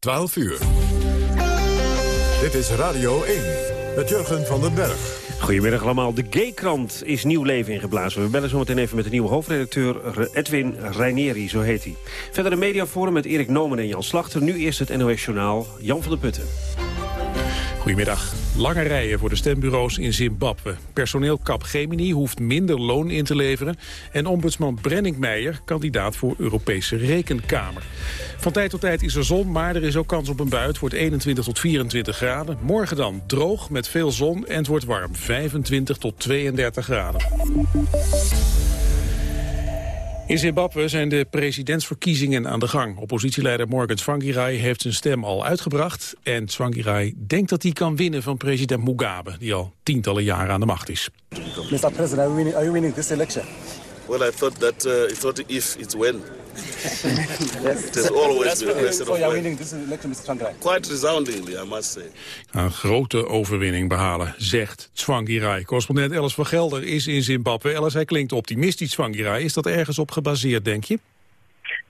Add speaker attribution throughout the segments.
Speaker 1: 12 uur. Dit is Radio 1 met Jurgen van den Berg.
Speaker 2: Goedemiddag allemaal. De Gaykrant is nieuw leven ingeblazen. We bellen zo meteen even met de nieuwe hoofdredacteur Edwin Reinieri, zo heet hij. Verder een mediaforum met Erik Nomen en Jan Slachter. Nu eerst het NOS Journaal. Jan van der Putten.
Speaker 3: Goedemiddag. Lange rijen voor de stembureaus in Zimbabwe. Personeel Capgemini hoeft minder loon in te leveren. En ombudsman Brenningmeijer, kandidaat voor Europese Rekenkamer. Van tijd tot tijd is er zon, maar er is ook kans op een bui. Het wordt 21 tot 24 graden. Morgen dan droog met veel zon en het wordt warm. 25 tot 32 graden. In Zimbabwe zijn de presidentsverkiezingen aan de gang. Oppositieleider Morgan Tsvangirai heeft zijn stem al uitgebracht. En Tsvangirai denkt dat hij kan winnen van president Mugabe... die al tientallen jaren aan de macht is.
Speaker 4: Mr. President, are you winning, are you winning this election?
Speaker 5: Well, I thought that uh, I thought if it's when. It has always been a question of
Speaker 4: winning?
Speaker 5: Quite resoundingly, I must say.
Speaker 3: Een grote overwinning behalen, zegt Tsvangirai. Correspondent Ellis van Gelder is in Zimbabwe. Ellis, hij klinkt optimistisch, Tsvangirai. Is dat ergens op gebaseerd, denk je?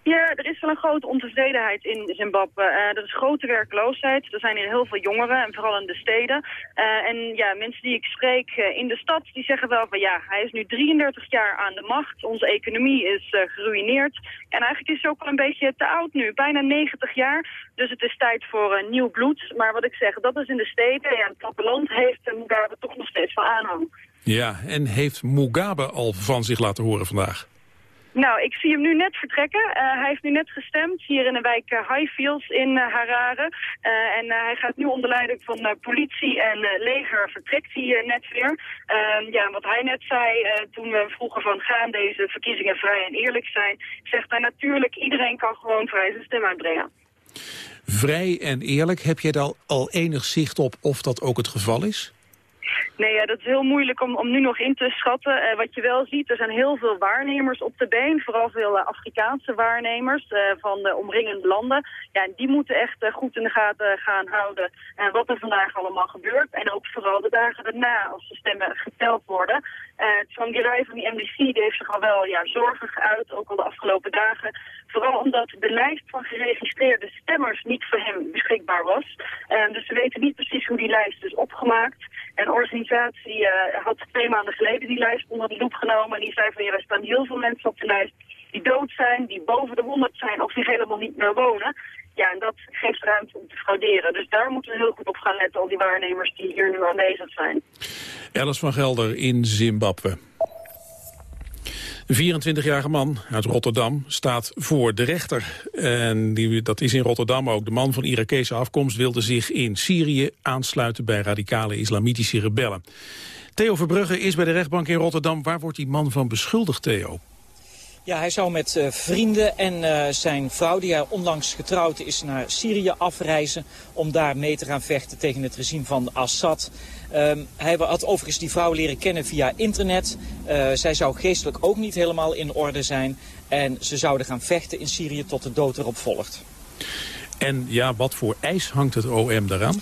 Speaker 6: Ja, er is wel een grote ontevredenheid in Zimbabwe. Eh er is grote werkloosheid. Er zijn hier heel veel jongeren, en vooral in de steden. Eh, en ja, mensen die ik spreek eh, in de stad, die zeggen wel van ja, hij is nu 33 jaar aan de macht. Onze economie is geruineerd. En eigenlijk is hij ook wel een beetje te oud nu, bijna 90 jaar. Dus het is tijd voor nieuw bloed. Maar wat ik zeg, dat is in de steden. Ja, het platteland heeft Mugabe toch nog steeds van aanhang.
Speaker 3: Ja, en heeft Mugabe al van zich laten horen vandaag?
Speaker 6: Nou, ik zie hem nu net vertrekken. Uh, hij heeft nu net gestemd hier in de wijk uh, Highfields in uh, Harare. en hij gaat nu onder leiding van politie en leger vertrekt hij net weer. Ehm, ja, wat hij net zei toen we vroegen van gaan deze verkiezingen vrij en eerlijk zijn, zegt hij natuurlijk iedereen kan gewoon vrij zijn stem uitbrengen.
Speaker 3: Vrij en eerlijk, heb jij daar al enig zicht op of dat ook het geval is?
Speaker 6: Nee, ja, dat is heel moeilijk om, om nu nog in te schatten. Uh, wat je wel ziet, er zijn heel veel waarnemers op de been. Vooral veel uh, Afrikaanse waarnemers uh, van de omringende landen. Ja, en die moeten echt goed in de gaten gaan houden wat er vandaag allemaal gebeurt. En ook vooral de dagen daarna, als de stemmen geteld worden. Het Tsvangirai van die MDC heeft zich al wel ja, zorgen geuit, ook al de afgelopen dagen. Vooral omdat de lijst van geregistreerde stemmers niet voor hem beschikbaar was. dus we weten niet precies hoe die lijst is opgemaakt. En de organisatie uh, had twee maanden geleden die lijst onder de loep genomen. En die zei van ja, er staan heel veel mensen op de lijst die dood zijn, die boven de 100 zijn of die helemaal niet meer wonen. Ja, en dat geeft ruimte om te frauderen. Dus daar moeten we heel goed op gaan letten, al die waarnemers die hier nu aanwezig zijn.
Speaker 3: Alice van Gelder in Zimbabwe. Een 24-jarige man uit Rotterdam staat voor de rechter. En die, dat is in Rotterdam ook. De man van Irakese afkomst wilde zich in Syrië aansluiten bij radicale islamitische rebellen. Theo Verbrugge is bij de rechtbank in Rotterdam. Waar wordt die man van beschuldigd, Theo?
Speaker 7: Ja, hij zou met uh, vrienden en uh, zijn vrouw, die hij onlangs getrouwd is, naar Syrië afreizen om daar mee te gaan vechten tegen het regime van Assad. Um, hij had overigens die vrouw leren kennen via internet. Uh, zij zou geestelijk ook niet helemaal in orde zijn. En ze zouden gaan vechten in Syrië tot de dood erop volgt.
Speaker 3: En ja, wat voor eis hangt het OM daaraan?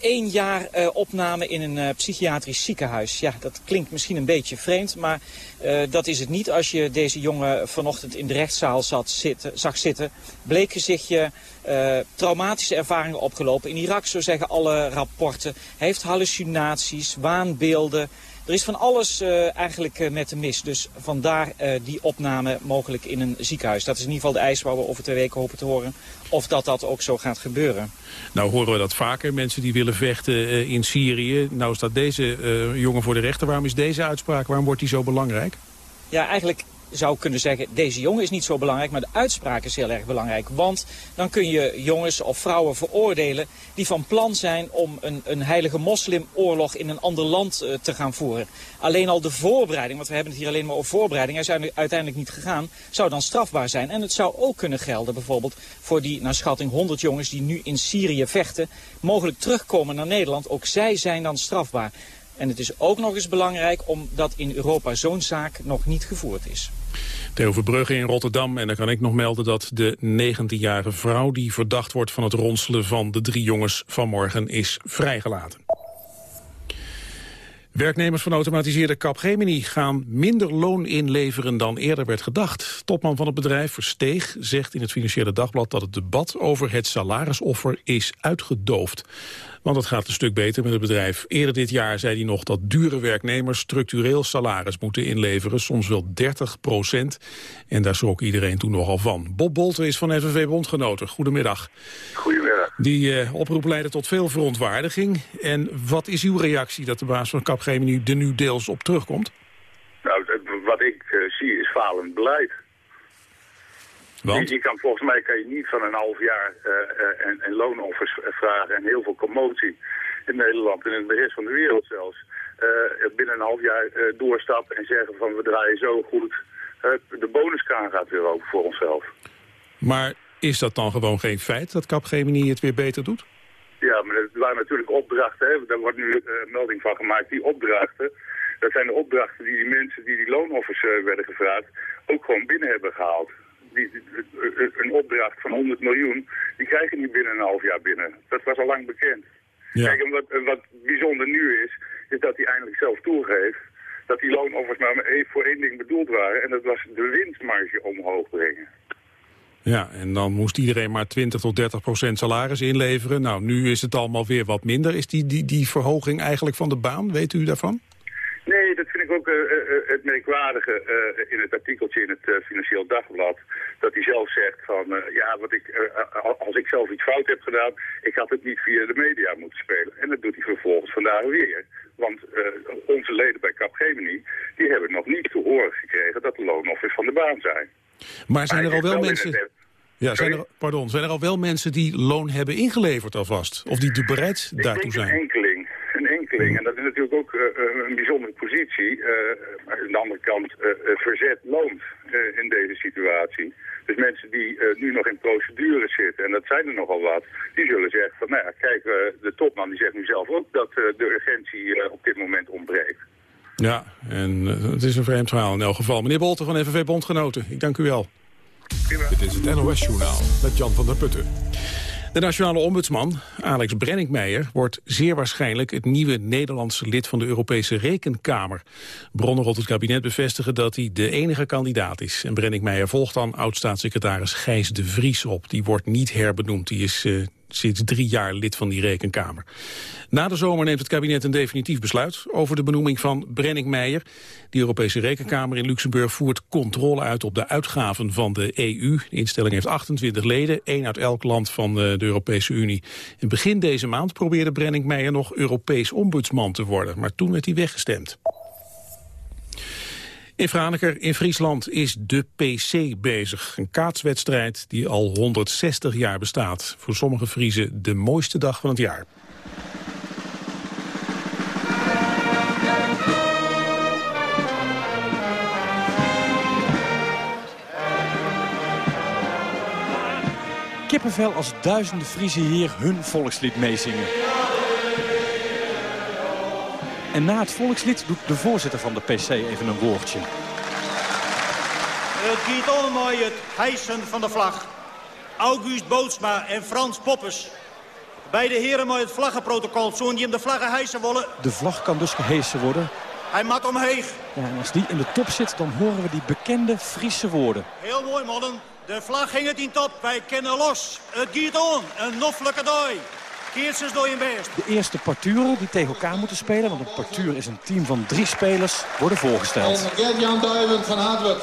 Speaker 7: Eén uh, jaar uh, opname in een uh, psychiatrisch ziekenhuis. Ja, dat klinkt misschien een beetje vreemd, maar dat is het niet. Als je deze jongen vanochtend in de rechtszaal zat, zitten, zag zitten, bleek gezichtje traumatische ervaringen opgelopen. In Irak, zo zeggen alle rapporten. Heeft hallucinaties, waanbeelden. Er is van alles uh, eigenlijk uh, met de mis. Dus vandaar uh, die opname mogelijk in een ziekenhuis. Dat is in ieder geval de eis waar we over twee weken hopen te horen. Of dat dat ook zo gaat gebeuren.
Speaker 3: Nou horen we dat vaker. Mensen die willen vechten in Syrië. Nou staat deze jongen voor de rechter. Waarom is deze uitspraak, waarom wordt die zo belangrijk?
Speaker 7: Ja, eigenlijk zou kunnen zeggen, deze jongen is niet zo belangrijk, maar de uitspraak is heel erg belangrijk. Want dan kun je jongens of vrouwen veroordelen die van plan zijn om een, een heilige moslimoorlog in een ander land uh, te gaan voeren. Alleen al de voorbereiding, want we hebben het hier alleen maar over voorbereiding, hij is uiteindelijk niet gegaan, zou dan strafbaar zijn. En het zou ook kunnen gelden bijvoorbeeld voor die naar schatting 100 jongens die nu in Syrië vechten, mogelijk terugkomen naar Nederland. Ook zij zijn dan strafbaar. En het is ook nog eens belangrijk omdat in Europa zo'n zaak nog niet gevoerd is.
Speaker 3: Theo Verbrugge in Rotterdam. En dan kan ik nog melden dat de 19-jarige vrouw... die verdacht wordt van het ronselen van de drie jongens vanmorgen is vrijgelaten. Werknemers van automatiseerde Capgemini gaan minder loon inleveren dan eerder werd gedacht. Topman van het bedrijf Versteeg zegt in het Financiële Dagblad dat het debat over het salarisoffer is uitgedoofd. Want het gaat een stuk beter met het bedrijf. Eerder dit jaar zei hij nog dat dure werknemers structureel salaris moeten inleveren, soms wel 30 procent. En daar schrok iedereen toen nogal van. Bob Bolte is van FNV Bondgenoten. Goedemiddag.
Speaker 8: Goedemiddag.
Speaker 3: Die uh, oproep leidde tot veel verontwaardiging. En wat is uw reactie dat de baas van Capgemini er nu deels op terugkomt?
Speaker 8: Nou, wat ik uh, zie is falend beleid.
Speaker 3: Want?
Speaker 8: Je, je, kan, volgens mij kan je niet van een half jaar uh, en, en loonoffers vragen en heel veel commotie in Nederland en in de rest van de wereld zelfs. binnen een half jaar doorstappen en zeggen van we draaien zo goed. de bonuskraan gaat weer open voor onszelf.
Speaker 3: Maar is dat dan gewoon geen feit dat Capgemini het weer beter doet?
Speaker 8: Ja, maar er waren natuurlijk opdrachten. Hè. Daar wordt nu melding van gemaakt. Die opdrachten, dat zijn de opdrachten die die mensen die die loonoffers werden gevraagd... ook gewoon binnen hebben gehaald. Die, die, een opdracht van 100 miljoen, die krijgen niet binnen een half jaar binnen. Dat was al lang bekend.
Speaker 3: Ja.
Speaker 8: Kijk, en wat, wat bijzonder nu is, is dat hij eindelijk zelf toegeeft... dat die loonoffers maar voor één ding bedoeld waren... en dat was de winstmarge omhoog brengen.
Speaker 3: Ja, en dan moest iedereen maar 20 tot 30 procent salaris inleveren. Nou, nu is het allemaal weer wat minder. Is die, die, die verhoging eigenlijk van de baan? Weet u daarvan?
Speaker 8: Nee, dat vind ik ook uh, uh, het merkwaardige uh, in het artikeltje in het Financieel Dagblad. Dat hij zelf zegt van, ja, wat ik, als ik zelf iets fout heb gedaan, ik had het niet via de media moeten spelen. En dat doet hij vervolgens vandaag weer. Want onze leden bij Capgemini, die hebben nog niet te horen gekregen dat de loonoffers van de baan zijn.
Speaker 3: Maar zijn er al wel mensen...
Speaker 8: het-
Speaker 3: Ja, zijn er, pardon, zijn er al wel mensen die loon hebben ingeleverd alvast? Of die de bereid daartoe zijn?
Speaker 8: enkeling. Enkeling. En dat is natuurlijk ook eh, een bijzondere positie. Eh, maar aan de andere kant, eh, verzet loont eh, in deze situatie. Dus mensen die eh, nu nog in procedures zitten, en dat zijn er nogal wat, die zullen zeggen van, nou ja, kijk, de topman die zegt nu zelf ook dat eh, de urgentie eh, op dit moment ontbreekt.
Speaker 3: Ja, en het is een vreemd verhaal in elk geval. Meneer Bolten van FNV Bondgenoten, ik dank u wel.
Speaker 1: Dit is het NOS-journaal met Jan van der Putten.
Speaker 3: De nationale ombudsman, Alex Brenninkmeijer, wordt zeer waarschijnlijk het nieuwe Nederlandse lid van de Europese Rekenkamer. Bronnen rond het kabinet bevestigen dat hij de enige kandidaat is. En Brenninkmeijer volgt dan oud-staatssecretaris Gijs de Vries op. Die wordt niet herbenoemd, die is uh, sinds drie jaar lid van die Rekenkamer. Na de zomer neemt het kabinet een definitief besluit over de benoeming van Brenninkmeijer. De Europese Rekenkamer in Luxemburg voert controle uit op de uitgaven van de EU. De instelling heeft 28 leden, één uit elk land van eh, de Europese Unie. In begin deze maand probeerde Brenninkmeijer nog Europees ombudsman te worden, maar toen werd hij weggestemd. In Franeker in Friesland is de PC bezig. Een kaatswedstrijd die al 160 jaar bestaat. Voor sommige Friezen de mooiste dag van het jaar.
Speaker 9: Kippenvel als duizenden Friesen hier hun volkslied meezingen. En na het volkslied doet de voorzitter van de PC even een woordje.
Speaker 10: Het gaat om het hijsen van de vlag. August Bootsma en Frans Poppes. Beide heren met het vlaggenprotocol, zo'n die hem de vlaggen hijsen willen.
Speaker 9: De vlag kan dus gehesen worden.
Speaker 10: Hij mat omheeg.
Speaker 9: Ja, en als die in de top zit, dan horen we die bekende Friese woorden.
Speaker 10: Heel mooi, mannen. De vlag ging het in top. Wij kennen los. Het gaat on. Een noffelijke dooi. Keertjes door je best.
Speaker 9: De eerste parturen die tegen elkaar moeten spelen, want een partuur is een team van drie spelers, worden voorgesteld.
Speaker 11: Gert-Jan Duiven van Hartwerd.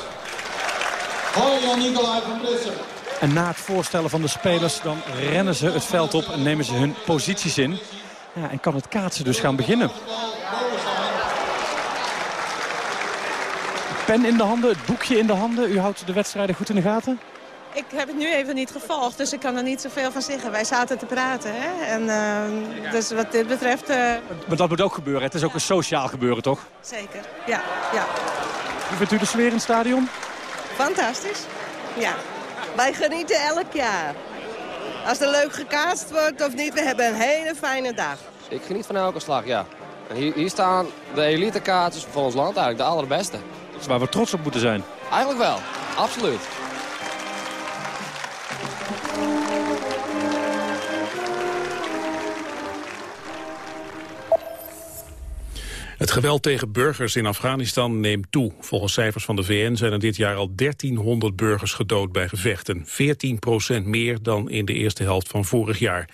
Speaker 11: Hoi Jan Nicolai van Brissem.
Speaker 9: En na het voorstellen van de spelers, dan rennen ze het veld op en nemen ze hun posities in. Ja, en kan het kaatsen dus gaan beginnen. Pen in de handen, het boekje in de handen. U houdt de wedstrijden goed in de gaten?
Speaker 12: Ik heb het nu even niet gevolgd, dus ik kan er niet zoveel van zeggen. Wij zaten te praten, hè? En, uh, dus wat dit betreft... Uh...
Speaker 9: Maar dat moet ook gebeuren. Het is ook een sociaal gebeuren, toch?
Speaker 12: Zeker, ja. ja.
Speaker 9: Hoe vindt u de sfeer in het stadion?
Speaker 12: Fantastisch, ja. Wij genieten elk jaar. Als er leuk gekaatst wordt of niet, we hebben een hele fijne dag.
Speaker 13: Ik geniet van elke slag, ja. En hier, hier staan de elitekaartjes van ons land eigenlijk de allerbeste.
Speaker 9: Dat is waar we trots op moeten zijn.
Speaker 13: Eigenlijk wel, absoluut.
Speaker 3: Geweld tegen burgers in Afghanistan neemt toe. Volgens cijfers van de VN zijn er dit jaar al 1300 burgers gedood bij gevechten. 14 procent meer dan in de eerste helft van vorig jaar.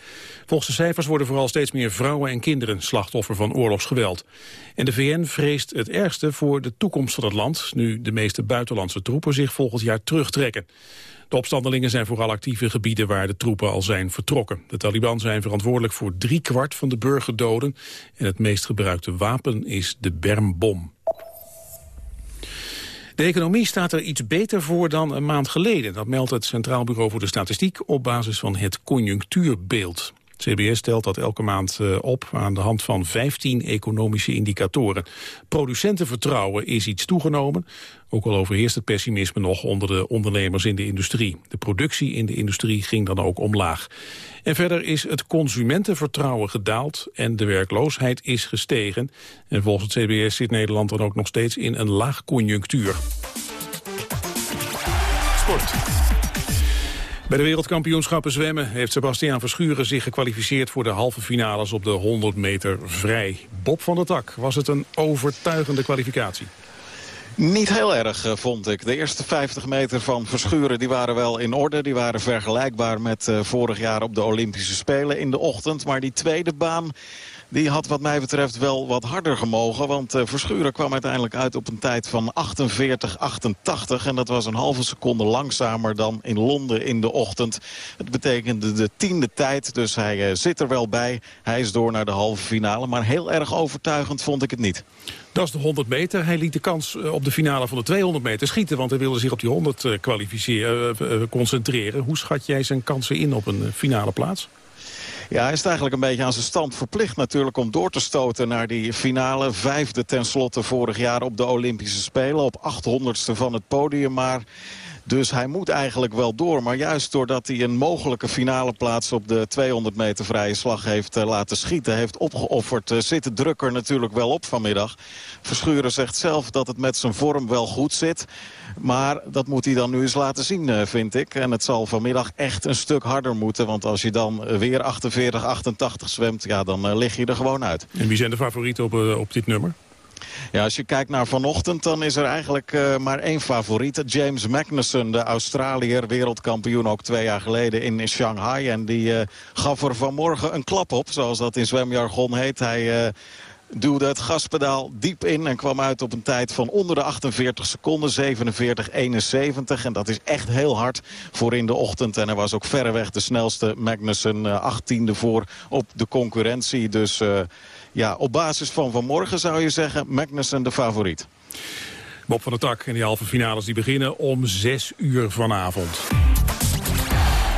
Speaker 3: Volgens de cijfers worden vooral steeds meer vrouwen en kinderen slachtoffer van oorlogsgeweld. En de VN vreest het ergste voor de toekomst van het land... nu de meeste buitenlandse troepen zich volgend jaar terugtrekken. De opstandelingen zijn vooral actief in gebieden waar de troepen al zijn vertrokken. De Taliban zijn verantwoordelijk voor driekwart van de burgerdoden. En het meest gebruikte wapen is de bermbom. De economie staat er iets beter voor dan een maand geleden. Dat meldt het Centraal Bureau voor de Statistiek op basis van het conjunctuurbeeld. CBS stelt dat elke maand eh, op aan de hand van 15 economische indicatoren. Producentenvertrouwen is iets toegenomen, ook al overheerst het pessimisme nog onder de ondernemers in de industrie. De productie in de industrie ging dan ook omlaag. En verder is het consumentenvertrouwen gedaald en de werkloosheid is gestegen. En volgens het CBS zit Nederland dan ook nog steeds in een laag conjunctuur. Sport. Bij de wereldkampioenschappen zwemmen heeft Sebastiaan Verschuren zich gekwalificeerd voor de halve finales op de 100 meter vrij. Bob van der Tak, was het een overtuigende kwalificatie?
Speaker 14: Niet heel erg, eh, vond ik. De eerste 50 meter van Verschuren die waren wel in orde. Die waren vergelijkbaar met uh, vorig jaar op de Olympische Spelen in de ochtend. Maar die tweede baan die had wat mij betreft wel wat harder gemogen. Want uh, Verschuren kwam uiteindelijk uit op een tijd van 48-88. En dat was een halve seconde langzamer dan in Londen in de ochtend. Het betekende de tiende tijd, dus hij uh, zit er wel bij. Hij is door naar de halve finale. Maar heel erg overtuigend vond ik het niet.
Speaker 3: Dat is de 100 meter. Hij liet de kans eh, op de finale van de 200 meter schieten... want hij wilde zich op die 100 kwalificeren, concentreren. Hoe schat jij zijn kansen in op een finale plaats?
Speaker 14: Ja, hij is eigenlijk een beetje aan zijn stand verplicht natuurlijk om door te stoten naar die finale. Vijfde tenslotte vorig jaar op de Olympische Spelen. Op 800ste van het podium, maar... Dus hij moet eigenlijk wel door. Maar juist doordat hij een mogelijke finale plaats op de 200 meter vrije slag heeft uh, laten schieten, heeft opgeofferd, uh, zit de druk er natuurlijk wel op vanmiddag. Verschuren zegt zelf dat het met zijn vorm wel goed zit. Maar dat moet hij dan nu eens laten zien, uh, vind ik. En het zal vanmiddag echt een stuk harder moeten. Want als je dan weer 48, 88 zwemt, ja, dan lig je er gewoon uit.
Speaker 3: En wie zijn de favorieten op, op dit nummer?
Speaker 14: Ja, als je kijkt naar vanochtend, dan is er eigenlijk uh, maar één favoriet. James Magnussen, de Australiër, wereldkampioen ook twee jaar geleden in Shanghai. En die uh, gaf er vanmorgen een klap op, zoals dat in zwemjargon heet. Hij... Uh, duwde het gaspedaal diep in en kwam uit op een tijd van onder de 48 seconden, 47-71. En dat is echt heel hard voor in de ochtend. En hij was ook verreweg de snelste Magnussen, uh, 18e voor op de concurrentie. Dus ja, op basis van vanmorgen zou je zeggen Magnussen de favoriet.
Speaker 3: Bob van der Tak en die halve finales die beginnen om 6 uur vanavond.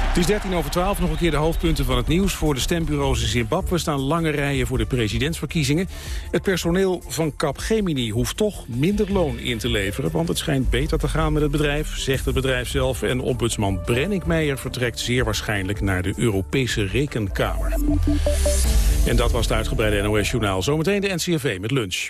Speaker 3: Het is 13 over 12, nog een keer de hoofdpunten van het nieuws. Voor de stembureaus in Zimbabwe staan lange rijen voor de presidentsverkiezingen. Het personeel van Capgemini hoeft toch minder loon in te leveren... want het schijnt beter te gaan met het bedrijf, zegt het bedrijf zelf. En ombudsman Brennick Meijer vertrekt zeer waarschijnlijk naar de Europese Rekenkamer. En dat was het uitgebreide NOS-journaal. Zometeen de NCRV met lunch.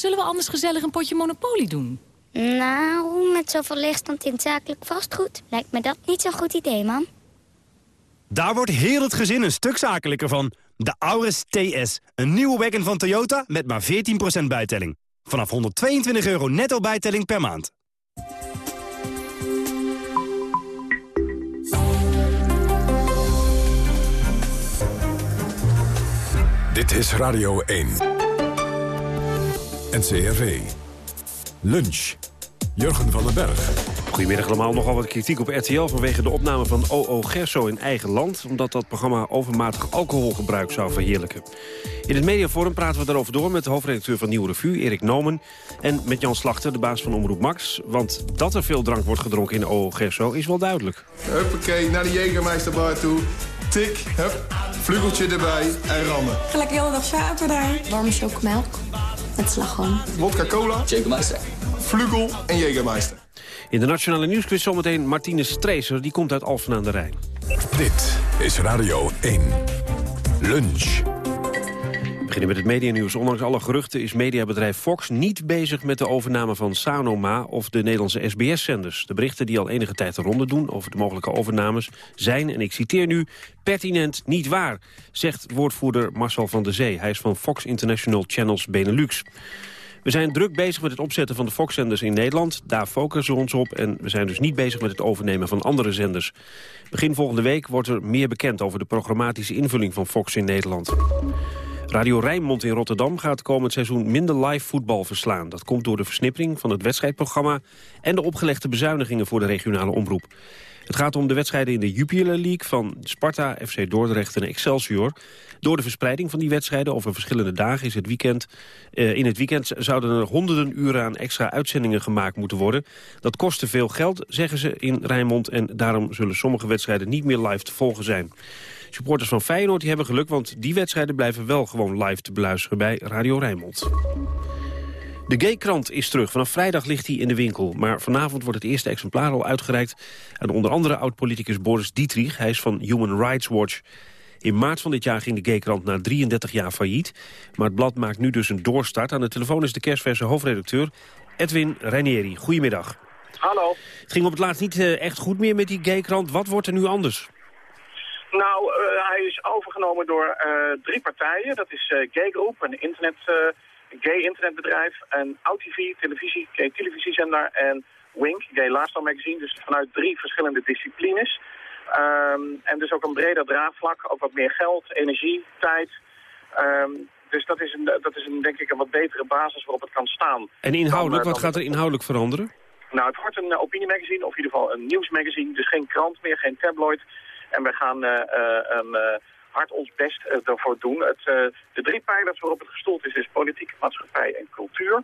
Speaker 15: Zullen we anders gezellig een potje Monopoly doen?
Speaker 16: Nou, met zoveel leegstand in zakelijk vastgoed... lijkt me dat niet zo'n goed idee, man.
Speaker 17: Daar wordt heel het gezin een stuk zakelijker van. De Auris TS, een nieuwe wagon van Toyota met maar 14% bijtelling. Vanaf 122 euro netto bijtelling per maand.
Speaker 1: Dit is Radio 1. NCRV. Lunch. Jurgen van den Berg.
Speaker 2: Goedemiddag allemaal. Nogal wat kritiek op RTL vanwege de opname van O.O. Gerso in eigen land... omdat dat programma overmatig alcoholgebruik zou verheerlijken. In het mediaforum praten we daarover door met de hoofdredacteur van Nieuwe Revue, Erik Nomen... en met Jan Slachter, de baas van Omroep Max. Want dat er veel drank wordt gedronken in O.O. Gerso is wel duidelijk.
Speaker 18: Huppakee, naar de Jägermeisterbar toe. Tik, hup, vlugeltje erbij en rammen.
Speaker 19: Gelijk de hele dag daar. Warme chocomelk met slagroom.
Speaker 18: Wodka cola, Jägermeister, vlugel en Jägermeister.
Speaker 2: In de Nationale Nieuwsquiz zometeen Martine Streeser, die komt uit Alphen aan de Rijn.
Speaker 1: Dit is Radio 1. Lunch.
Speaker 2: Beginnen met het medianieuws. Ondanks alle geruchten is mediabedrijf Fox niet bezig met de overname van Sanoma of de Nederlandse SBS-zenders. De berichten die al enige tijd de ronde doen over de mogelijke overnames zijn, en ik citeer nu, pertinent niet waar, zegt woordvoerder Marcel van der Zee. Hij is van Fox International Channels Benelux. We zijn druk bezig met het opzetten van de Fox-zenders in Nederland. Daar focussen we ons op en we zijn dus niet bezig met het overnemen van andere zenders. Begin volgende week wordt er meer bekend over de programmatische invulling van Fox in Nederland. Radio Rijnmond in Rotterdam gaat komend seizoen minder live voetbal verslaan. Dat komt door de versnippering van het wedstrijdprogramma... en de opgelegde bezuinigingen voor de regionale omroep. Het gaat om de wedstrijden in de Jupiler League van Sparta, FC Dordrecht en Excelsior. Door de verspreiding van die wedstrijden over verschillende dagen is het weekend, eh, in het weekend zouden er honderden uren aan extra uitzendingen gemaakt moeten worden. Dat kostte veel geld, zeggen ze in Rijnmond en daarom zullen sommige wedstrijden niet meer live te volgen zijn. Supporters van Feyenoord die hebben geluk, want die wedstrijden blijven wel gewoon live te beluisteren bij Radio Rijnmond. De Gay-krant is terug. Vanaf vrijdag ligt hij in de winkel. Maar vanavond wordt het eerste exemplaar al uitgereikt... aan onder andere oud-politicus Boris Dietrich. Hij is van Human Rights Watch. In maart van dit jaar ging de Gay-krant na 33 jaar failliet. Maar het blad maakt nu dus een doorstart. Aan de telefoon is de kerstverse hoofdredacteur Edwin Reinieri. Goedemiddag.
Speaker 20: Hallo.
Speaker 2: Het ging op het laatst niet eh, echt goed meer met die Gay-krant. Wat wordt er nu anders?
Speaker 20: Nou, uh, hij is overgenomen door uh, drie partijen. Dat is uh, Gay Group, een internet, gay internetbedrijf, een OutTV, televisie, gay televisiezender en Wink, Gay Lifestyle Magazine. Dus vanuit drie verschillende disciplines. Um, en dus ook een breder draagvlak, ook wat meer geld, energie, tijd. Um, dus dat is, een, dat is een, denk ik een wat betere basis waarop het kan staan.
Speaker 2: En inhoudelijk,
Speaker 20: Dan,
Speaker 2: wat gaat er inhoudelijk veranderen?
Speaker 20: Nou, het wordt een opiniemagazine, of in ieder geval een nieuwsmagazine. Dus geen krant meer, geen tabloid. En we gaan uh, uh, um, uh, hard ons best ervoor doen. Het, de drie pijlers waarop het gestoeld is, is politiek, maatschappij en cultuur.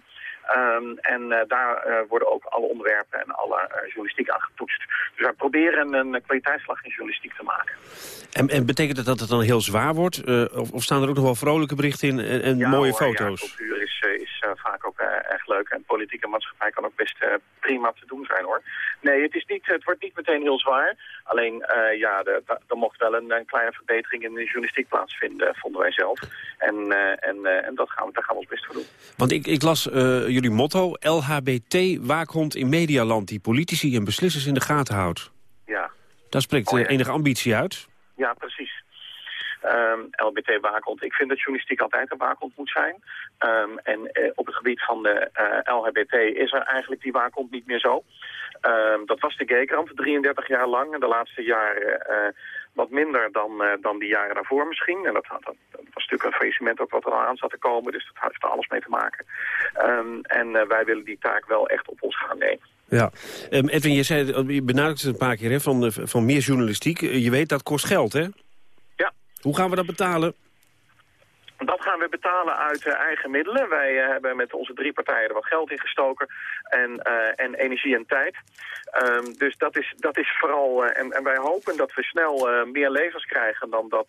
Speaker 20: Um, en daar worden ook alle onderwerpen en alle journalistiek aan getoetst. Dus wij proberen een kwaliteitsslag in journalistiek te maken.
Speaker 2: En, en betekent het dat het dan heel zwaar wordt? Of, of, staan er ook nog wel vrolijke berichten in en, en
Speaker 20: ja,
Speaker 2: mooie
Speaker 20: hoor,
Speaker 2: foto's?
Speaker 20: Ja, cultuur is, is vaak ook erg leuk. En politiek en maatschappij kan ook best prima te doen zijn, hoor. Nee, het, is niet, het wordt niet meteen heel zwaar. Alleen, uh, ja, er mocht wel een, een, kleine verbetering in de journalistiek plaatsvinden, vonden wij zelf. En, en, en dat gaan we, daar gaan we ons best voor doen.
Speaker 2: Want ik, ik las jullie motto, LHBT waakhond in medialand, die politici en beslissers in de gaten houdt.
Speaker 20: Ja.
Speaker 2: Daar spreekt
Speaker 20: oh, ja.
Speaker 2: enige ambitie uit.
Speaker 20: Ja, precies. Um, LBT waakhond. Ik vind dat journalistiek altijd een waakhond moet zijn. Um, en uh, op het gebied van de uh, LHBT is er eigenlijk die waakhond niet meer zo. Um, dat was de Gaykrant 33 jaar lang. En de laatste jaren uh, wat minder dan, dan die jaren daarvoor misschien. En dat, dat, dat, was natuurlijk een faillissement ook wat er aan zat te komen. Dus dat heeft er alles mee te maken. en wij willen die taak wel echt op ons gaan nemen.
Speaker 2: Ja, Edwin, je, zei, je benadrukt het een paar keer van, van meer journalistiek. Je weet dat kost geld, hè? Hoe gaan we dat betalen?
Speaker 20: Dat gaan we betalen uit uh, eigen middelen. Wij uh, hebben met onze drie partijen er wat geld in gestoken. En, uh, en energie en tijd. Um, dus dat is, dat is vooral... En, en, wij hopen dat we snel meer lezers krijgen dan dat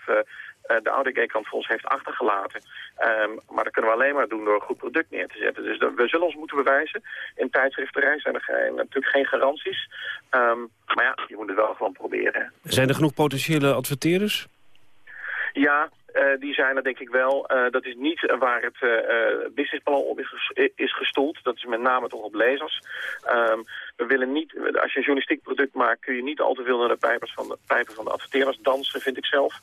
Speaker 20: de oude Gaykrant voor ons heeft achtergelaten. Um, maar dat kunnen we alleen maar doen door een goed product neer te zetten. Dus we zullen ons moeten bewijzen. In tijdschrifterij zijn er geen, natuurlijk geen garanties. Um, maar ja, je moet het wel gewoon proberen.
Speaker 2: Zijn er genoeg potentiële adverteerders?
Speaker 20: Ja, uh, die zijn er denk ik wel. Uh, dat is niet waar het uh, businessplan op is, ges is gestoeld. Dat is met name toch op lezers. Um, we willen niet, als je een journalistiek product maakt, kun je niet al te veel naar de pijpers van de, pijpen van de adverteerders dansen, vind ik zelf.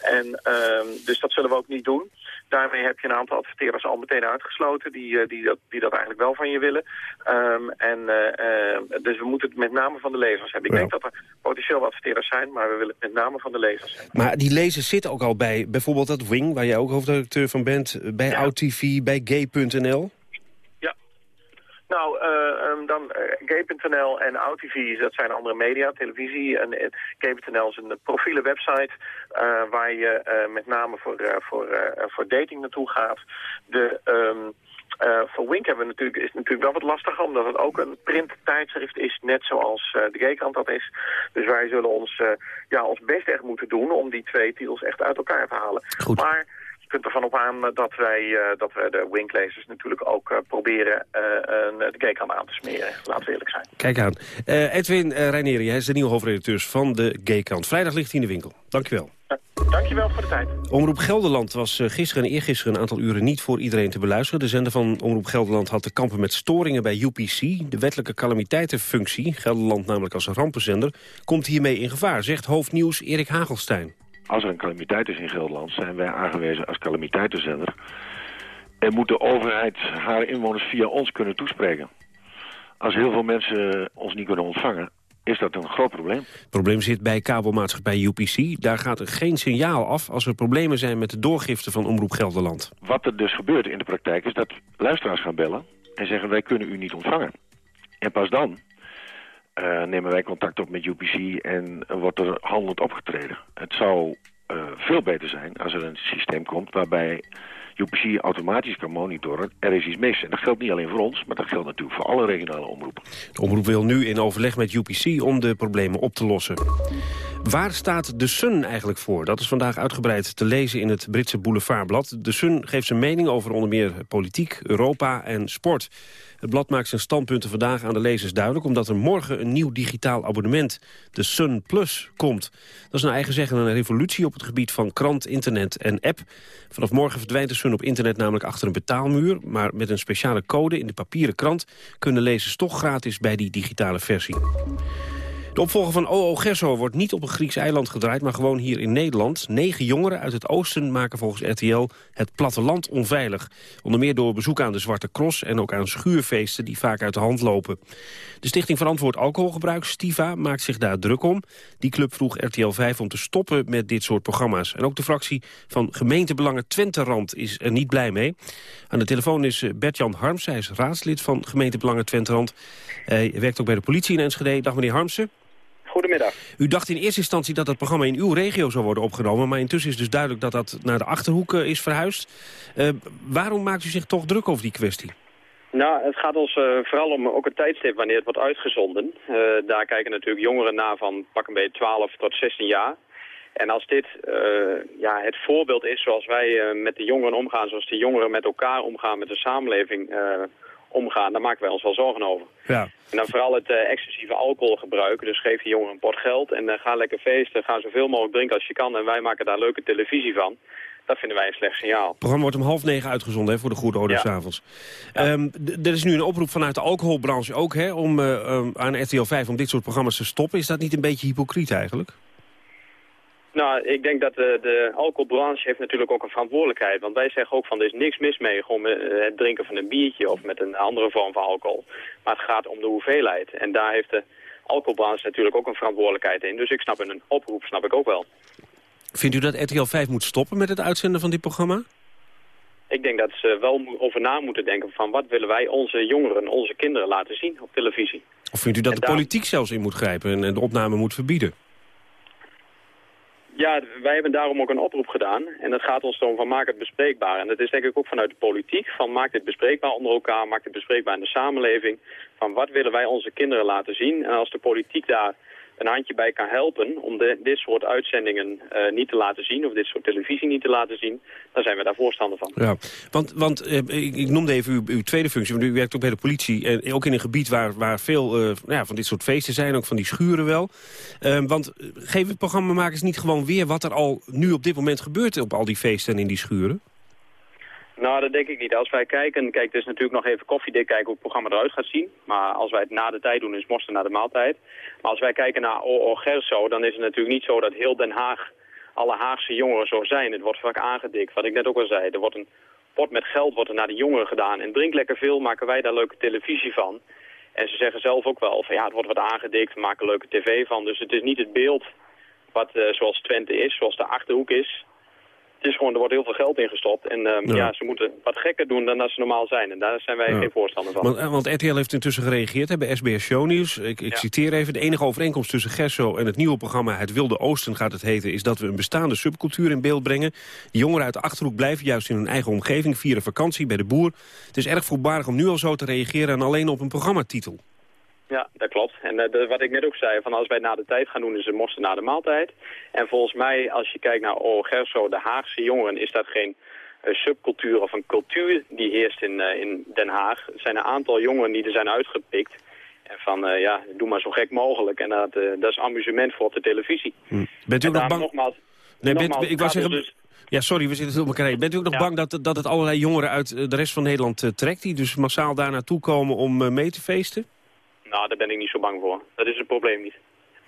Speaker 20: En um, dus dat zullen we ook niet doen. Daarmee heb je een aantal adverteerders al meteen uitgesloten die, die, dat, die dat eigenlijk wel van je willen. Um, en, uh, dus we moeten het met name van de lezers hebben. Ik ja. denk dat er potentieel wat adverteerders zijn, maar we willen het met name van de lezers hebben.
Speaker 2: Maar die lezers zitten ook al bij bijvoorbeeld dat Wing, waar jij ook hoofdredacteur van bent, bij ja. OutTV, bij Gay.nl?
Speaker 20: Nou, eh, ehm, dan eh, Gay.nl en OutTV, dat zijn andere media, televisie. En uh, Gay.nl is een profiele website eh, waar je eh, met name voor, eh, voor, eh, voor dating naartoe gaat. De... ehm, eh, voor Wink hebben we natuurlijk, is het natuurlijk wel wat lastiger, omdat het ook een printtijdschrift is, net zoals eh, de G-krant dat is. Dus wij zullen ons, eh, ja, ons best echt moeten doen om die twee titels echt uit elkaar te halen. Maar kunt ervan op aan dat wij, eh, dat wij de Wink-lezers natuurlijk ook eh, proberen eh, de G-krant aan te smeren. Laten we eerlijk zijn.
Speaker 2: Kijk aan. Edwin Reineri, hij is de nieuwe hoofdredacteur van de G-krant. Vrijdag ligt hij in de winkel. Dankjewel.
Speaker 20: Dankjewel voor de tijd.
Speaker 2: Omroep Gelderland was gisteren en eergisteren een aantal uren niet voor iedereen te beluisteren. De zender van Omroep Gelderland had te kampen met storingen bij UPC. De wettelijke calamiteitenfunctie, Gelderland namelijk als een rampenzender, komt hiermee in gevaar, zegt hoofdnieuws Erik Hagelstein.
Speaker 21: Als er een calamiteit is in Gelderland, zijn wij aangewezen als calamiteitenzender. En moet de overheid haar inwoners via ons kunnen toespreken. Als heel veel mensen ons niet kunnen ontvangen, is dat een groot probleem.
Speaker 2: Het probleem zit bij kabelmaatschappij UPC. Daar gaat er geen signaal af als er problemen zijn met de doorgifte van Omroep Gelderland.
Speaker 21: Wat er dus gebeurt in de praktijk is dat luisteraars gaan bellen en zeggen wij kunnen u niet ontvangen. En pas dan nemen wij contact op met UPC en wordt er handelend opgetreden. Het zou eh, veel beter zijn als er een systeem komt waarbij UPC automatisch kan monitoren. Er is iets mis. En dat geldt niet alleen voor ons, maar dat geldt natuurlijk voor alle regionale omroepen.
Speaker 2: De omroep wil nu in overleg met UPC om de problemen op te lossen. Waar staat de Sun eigenlijk voor? Dat is vandaag uitgebreid te lezen in het Britse Boulevardblad. De Sun geeft zijn mening over onder meer politiek, Europa en sport. Het blad maakt zijn standpunten vandaag aan de lezers duidelijk... omdat er morgen een nieuw digitaal abonnement, de Sun Plus, komt. Dat is naar eigen zeggen een revolutie op het gebied van krant, internet en app. Vanaf morgen verdwijnt de Sun op internet namelijk achter een betaalmuur... maar met een speciale code in de papieren krant... kunnen lezers toch gratis bij die digitale versie. De opvolger van OO Gerso wordt niet op een Grieks eiland gedraaid... maar gewoon hier in Nederland. Negen jongeren uit het oosten maken volgens RTL het platteland onveilig. Onder meer door bezoek aan de Zwarte Cross... en ook aan schuurfeesten die vaak uit de hand lopen. De Stichting Verantwoord Alcoholgebruik, Stiva, maakt zich daar druk om. Die club vroeg RTL 5 om te stoppen met dit soort programma's. En ook de fractie van gemeentebelangen Twenterand is er niet blij mee. Aan de telefoon is eh, Bert-Jan Harms, hij is raadslid van gemeentebelangen Twenterand. Hij werkt ook bij de politie in Enschede. Dag meneer Harmsen.
Speaker 22: Goedemiddag.
Speaker 2: U dacht in eerste instantie dat het programma in uw regio zou worden opgenomen... maar intussen is dus duidelijk dat dat naar de Achterhoek eh, is verhuisd. Uh, waarom maakt u zich toch druk over die kwestie?
Speaker 22: Nou, het gaat ons uh, vooral om ook het tijdstip wanneer het wordt uitgezonden. Daar kijken natuurlijk jongeren naar van pak een beetje 12 tot 16 jaar. En als dit uh, ja, het voorbeeld is zoals wij met de jongeren omgaan... zoals de jongeren met elkaar omgaan, met de samenleving omgaan... daar maken wij ons wel zorgen over.
Speaker 2: Ja.
Speaker 22: En dan vooral het uh, excessieve alcoholgebruik. Dus geef die jongeren een pot geld en uh, ga lekker feesten. Ga zoveel mogelijk drinken als je kan. En wij maken daar leuke televisie van. Dat vinden wij een slecht signaal.
Speaker 2: Het programma wordt om half negen uitgezonden hè, voor de Goede Orde ja. s'avonds. Ja. Um, er is nu een oproep vanuit de alcoholbranche ook hè, om uh, um, aan RTL 5 om dit soort programma's te stoppen. Is dat niet een beetje hypocriet eigenlijk?
Speaker 22: Nou, ik denk dat de, de alcoholbranche heeft natuurlijk ook een verantwoordelijkheid. Want wij zeggen ook van er is niks mis mee gewoon met het drinken van een biertje of met een andere vorm van alcohol. Maar het gaat om de hoeveelheid. En daar heeft de alcoholbranche natuurlijk ook een verantwoordelijkheid in. Dus ik snap een oproep, snap ik ook wel.
Speaker 2: Vindt u dat RTL 5 moet stoppen met het uitzenden van dit programma?
Speaker 22: Ik denk dat ze wel over na moeten denken van wat willen wij onze jongeren, onze kinderen laten zien op televisie.
Speaker 2: Of vindt u dat en de daar... politiek zelfs in moet grijpen en de opname moet verbieden?
Speaker 22: Ja, wij hebben daarom ook een oproep gedaan. En dat gaat ons erom van maak het bespreekbaar. En dat is denk ik ook vanuit de politiek. Van maak dit bespreekbaar onder elkaar, maak het bespreekbaar in de samenleving. Van wat willen wij onze kinderen laten zien. En als de politiek daar een handje bij kan helpen om de, dit soort uitzendingen uh, niet te laten zien... of dit soort televisie niet te laten zien, dan zijn we daar voorstander van.
Speaker 2: Ja, want, want uh, ik, ik, noemde even uw, uw, tweede functie, want u werkt ook bij de politie... en ook in een gebied waar, waar veel uh, ja, van dit soort feesten zijn, ook van die schuren wel. want geven programmamakers niet gewoon weer wat er al nu op dit moment gebeurt... op al die feesten en in die schuren?
Speaker 22: Nou, dat denk ik niet. Als wij kijken, kijk, het is natuurlijk nog even koffiedik kijken hoe het programma eruit gaat zien. Maar als wij het na de tijd doen, is morsten na de maaltijd. Maar als wij kijken naar O.O. Gerso, dan is het natuurlijk niet zo dat heel Den Haag, alle Haagse jongeren zo zijn. Het wordt vaak aangedikt, wat ik net ook al zei. Er wordt een pot met geld wordt naar de jongeren gedaan. En drink lekker veel, maken wij daar leuke televisie van. En ze zeggen zelf ook wel van ja, het wordt wat aangedikt, we maken leuke tv van. Dus het is niet het beeld wat uh, zoals Twente is, zoals de Achterhoek is. Het is gewoon, er wordt heel veel geld ingestopt. En ehm,
Speaker 2: Ja.
Speaker 22: ja. ze moeten wat gekker doen dan dat ze normaal zijn. En daar zijn wij
Speaker 2: Ja.
Speaker 22: geen voorstander van.
Speaker 2: Want, eh, want RTL heeft intussen gereageerd hè, bij SBS Shownieuws. Ik, ik citeer even. De enige overeenkomst tussen Gerso en het nieuwe programma Het Wilde Oosten gaat het heten... is dat we een bestaande subcultuur in beeld brengen. De jongeren uit de Achterhoek blijven juist in hun eigen omgeving... vieren vakantie bij de boer. Het is erg voorbarig om nu al zo te reageren... en alleen op een programmatitel.
Speaker 22: Ja, dat klopt. En eh, de- wat ik net ook zei, van als wij na de tijd gaan doen, is het mosten na de maaltijd. En volgens mij, als je kijkt naar O Gerso, de Haagse jongeren, is dat geen eh, subcultuur of een cultuur die heerst in, eh, in Den Haag. Het zijn een aantal jongeren die er zijn uitgepikt. En van, ja, doe maar zo gek mogelijk. En dat, dat is amusement voor op de televisie.
Speaker 2: Bent u ook nog bang...
Speaker 22: Nogmaals,
Speaker 2: Nee, bent, ik
Speaker 22: gaat
Speaker 2: zeggen...
Speaker 22: dus-
Speaker 2: Ja, sorry, we zitten op elkaar. Bent u ook nog bang dat, dat het allerlei jongeren uit de rest van Nederland trekt... die dus massaal daar naartoe komen om mee te feesten?
Speaker 22: Nou, daar ben ik niet zo bang voor. Dat is het probleem niet.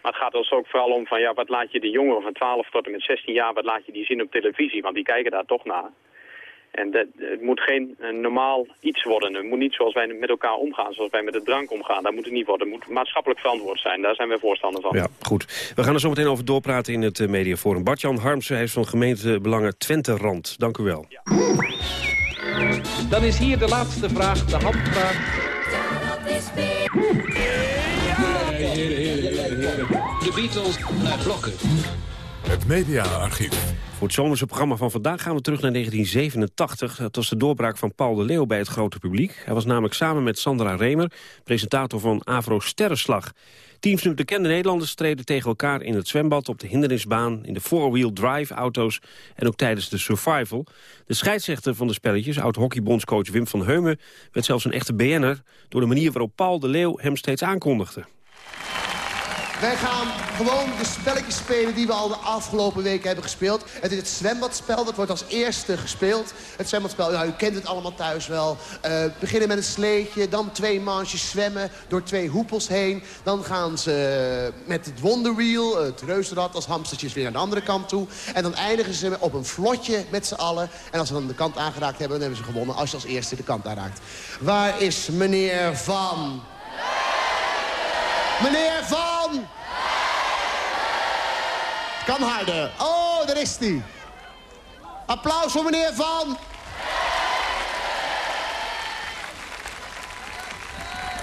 Speaker 22: Maar het gaat ons ook vooral om van, ja, wat laat je de jongeren van 12 tot en met 16 jaar, wat laat je die zien op televisie? Want die kijken daar toch naar. En dat, het moet geen eh, normaal iets worden. Het moet niet zoals wij met elkaar omgaan, zoals wij met de drank omgaan. Dat moet het niet worden. Het moet maatschappelijk verantwoord zijn. Daar zijn wij voorstander van.
Speaker 2: Ja, goed. We gaan er zo meteen over doorpraten in het eh, mediaforum. Bart-Jan Harmsen, hij is van gemeentebelangen Twente-Rand. Dank u wel.
Speaker 23: Dan is hier de laatste vraag, de handvraag.
Speaker 1: De Beatles naar blokken. Het mediaarchief.
Speaker 2: Voor het zomerse programma van vandaag gaan we terug naar 1987. Dat was de doorbraak van Paul de Leeuw bij het grote publiek. Hij was namelijk samen met Sandra Remer, presentator van Avro Sterrenslag. Teams met bekende Nederlanders streden tegen elkaar in het zwembad... op de hindernisbaan, in de four-wheel drive auto's en ook tijdens de survival. De scheidsrechter van de spelletjes, oud-hockeybondscoach Wim van Heumen... werd zelfs een echte BN'er door de manier waarop Paul de Leeuw hem steeds aankondigde.
Speaker 24: Wij gaan gewoon de spelletjes spelen die we al de afgelopen weken hebben gespeeld. Het is het zwembadspel, dat wordt als eerste gespeeld. Het zwembadspel, u kent het allemaal thuis wel. Eh, beginnen met een sleetje, dan twee manches zwemmen door twee hoepels heen. Dan gaan ze met het wonderwheel, het reuzenrad als hamstertjes weer naar de andere kant toe. En dan eindigen ze op een vlotje met z'n allen. En als ze dan de kant aangeraakt hebben, dan hebben ze gewonnen als je als eerste de kant aanraakt. Waar is meneer Van? Meneer Van! Kan harder. Oh, daar is hij. Applaus voor meneer Van.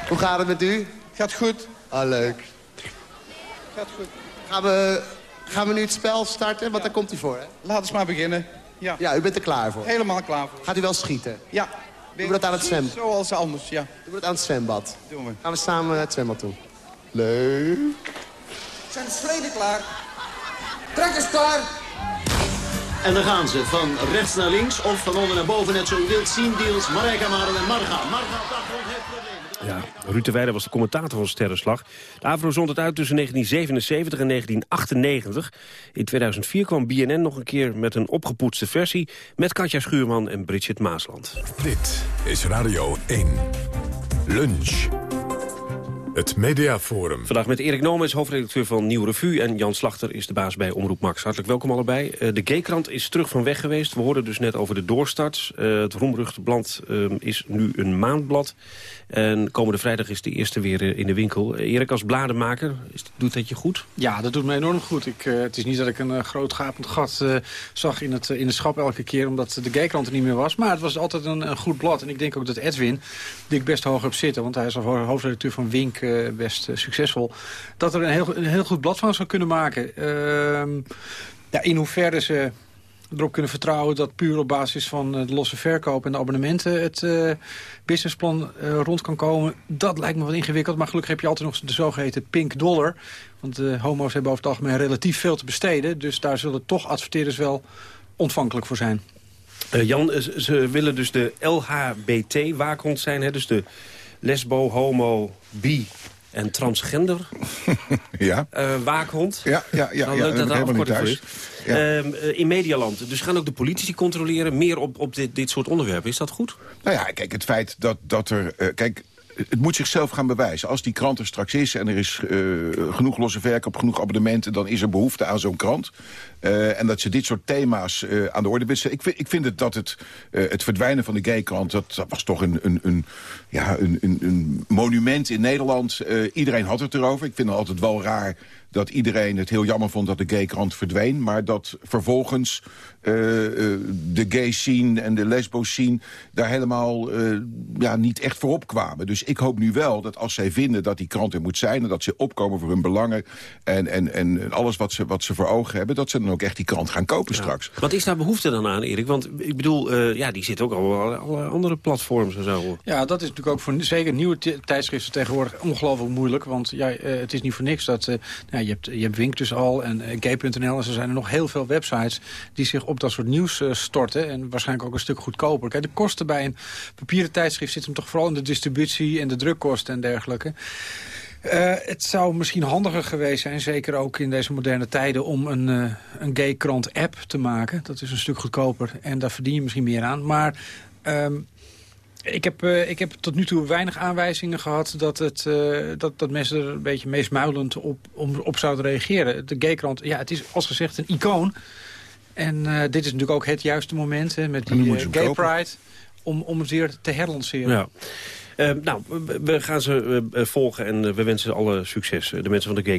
Speaker 24: Hoe gaat het met u? Gaat goed. Ah, leuk. Gaat goed. Gaan we, gaan we nu het spel starten? Want daar komt hij voor, hè?
Speaker 25: Laten we maar beginnen. Ja.
Speaker 24: Ja, u bent er klaar voor.
Speaker 25: Helemaal klaar voor.
Speaker 24: Gaat u wel schieten?
Speaker 25: Ja.
Speaker 24: Doen we dat aan het zwem?
Speaker 25: Zoals anders, ja.
Speaker 24: Doen we dat aan het zwembad?
Speaker 25: Doen we.
Speaker 24: Gaan we samen het zwembad toe? Leuk.
Speaker 25: Zijn de sleden klaar? Trekkers klaar?
Speaker 26: En dan gaan ze van rechts naar links of van onder naar boven. Net zo u wilt zien. Deals, Marijka Maren en Marga. Marga op heeft problemen.
Speaker 2: Ja, Ruud de Weijer was de commentator van Sterrenslag. De AVRO zond het uit tussen 1977 en 1998. In 2004 kwam BNN nog een keer met een opgepoetste versie... met Katja Schuurman en Bridget Maasland.
Speaker 1: Dit is Radio 1. Lunch. Het Mediaforum.
Speaker 2: Vandaag met Erik Nomens, hoofdredacteur van Nieuw Revue... en Jan Slachter is de baas bij Omroep Max. Hartelijk welkom allebei. Eh, de G-krant is terug van weg geweest. We hoorden dus net over de doorstart. Eh, het Roemruchtblad eh, is nu een maandblad. En komende vrijdag is de eerste weer eh, in de winkel. Erik, als bladenmaker, is, doet dat je goed?
Speaker 9: Ja, dat doet me enorm goed. Ik, eh, het is niet dat ik een groot gapend gat eh, zag in het, in het schap elke keer... omdat de G-krant er niet meer was. Maar het was altijd een, een goed blad. En ik denk ook dat Edwin, die ik best hoog heb zitten... want hij is al hoofdredacteur van Wink eh, best eh, succesvol... dat er een heel, een heel goed blad van zou kunnen maken. Ehm, ja, in hoeverre ze erop kunnen vertrouwen dat puur op basis van de losse verkoop en de abonnementen het eh, businessplan rond kan komen. Dat lijkt me wat ingewikkeld, maar gelukkig heb je altijd nog de zogeheten pink dollar. Want de homo's hebben over het algemeen relatief veel te besteden. Dus daar zullen toch adverteerders wel ontvankelijk voor zijn.
Speaker 2: Jan, ze, ze willen dus de LHBT-waakhond zijn. Hè? Dus de lesbo, homo, bi en transgender
Speaker 27: Ja.
Speaker 2: eh, waakhond.
Speaker 27: Ja, ja, ja. Ja,
Speaker 2: leuk dat
Speaker 27: dat helemaal niet
Speaker 2: afkorting voor
Speaker 27: thuis.
Speaker 2: is. Ehm, eh, in Medialand. Dus gaan ook de politici controleren meer op, op dit, dit soort onderwerpen. Is dat goed?
Speaker 27: Nou ja, kijk, het feit dat, dat er... eh, kijk, het moet zichzelf gaan bewijzen. Als die krant er straks is en er is eh, genoeg losse verkoop, genoeg abonnementen... dan is er behoefte aan zo'n krant. Eh, en dat ze dit soort thema's eh, aan de orde stellen. Ik vind, ik vind het dat het, het verdwijnen van de gaykrant... Dat, dat was toch een, een, een, ja, een, een, een monument in Nederland. Iedereen had het erover. Ik vind het altijd wel raar dat iedereen het heel jammer vond dat de gaykrant verdween... maar dat vervolgens uh, de gay scene en de lesbo scene... daar helemaal uh, ja, niet echt voor opkwamen. Dus ik hoop nu wel dat als zij vinden dat die krant er moet zijn... en dat ze opkomen voor hun belangen en, en, en alles wat ze, wat ze voor ogen hebben... dat ze dan ook echt die krant gaan kopen straks.
Speaker 2: Wat is daar behoefte dan aan, Erik? Want ik bedoel, ja, die zit ook al alle, alle andere platforms en zo.
Speaker 9: Ja, dat is natuurlijk ook voor zeker nieuwe tijdschriften tegenwoordig ongelooflijk moeilijk. Want ja, het is niet voor niks dat... Nou, je, hebt, je hebt Wink dus al en gay.nl... en er zijn er nog heel veel websites die zich op dat soort nieuws uh, storten. En waarschijnlijk ook een stuk goedkoper. Kijk, de kosten bij een papieren tijdschrift zitten toch vooral in de distributie en de drukkosten en dergelijke. Uh, het zou misschien handiger geweest zijn, zeker ook in deze moderne tijden... om een, uh, een gay krant app te maken. Dat is een stuk goedkoper en daar verdien je misschien meer aan. Maar um, ik heb, uh, ik heb tot nu toe weinig aanwijzingen gehad... dat, het, uh, dat, dat mensen er een beetje meesmuilend op, om, op zouden reageren. De gaykrant, ja, het is als gezegd een icoon... En uh, dit is natuurlijk ook het juiste moment hè, met die uh, Gay Pride... Om, om het weer te herlanceren.
Speaker 2: Ja. Uh, nou, we gaan ze uh, volgen en we wensen alle succes. de mensen van de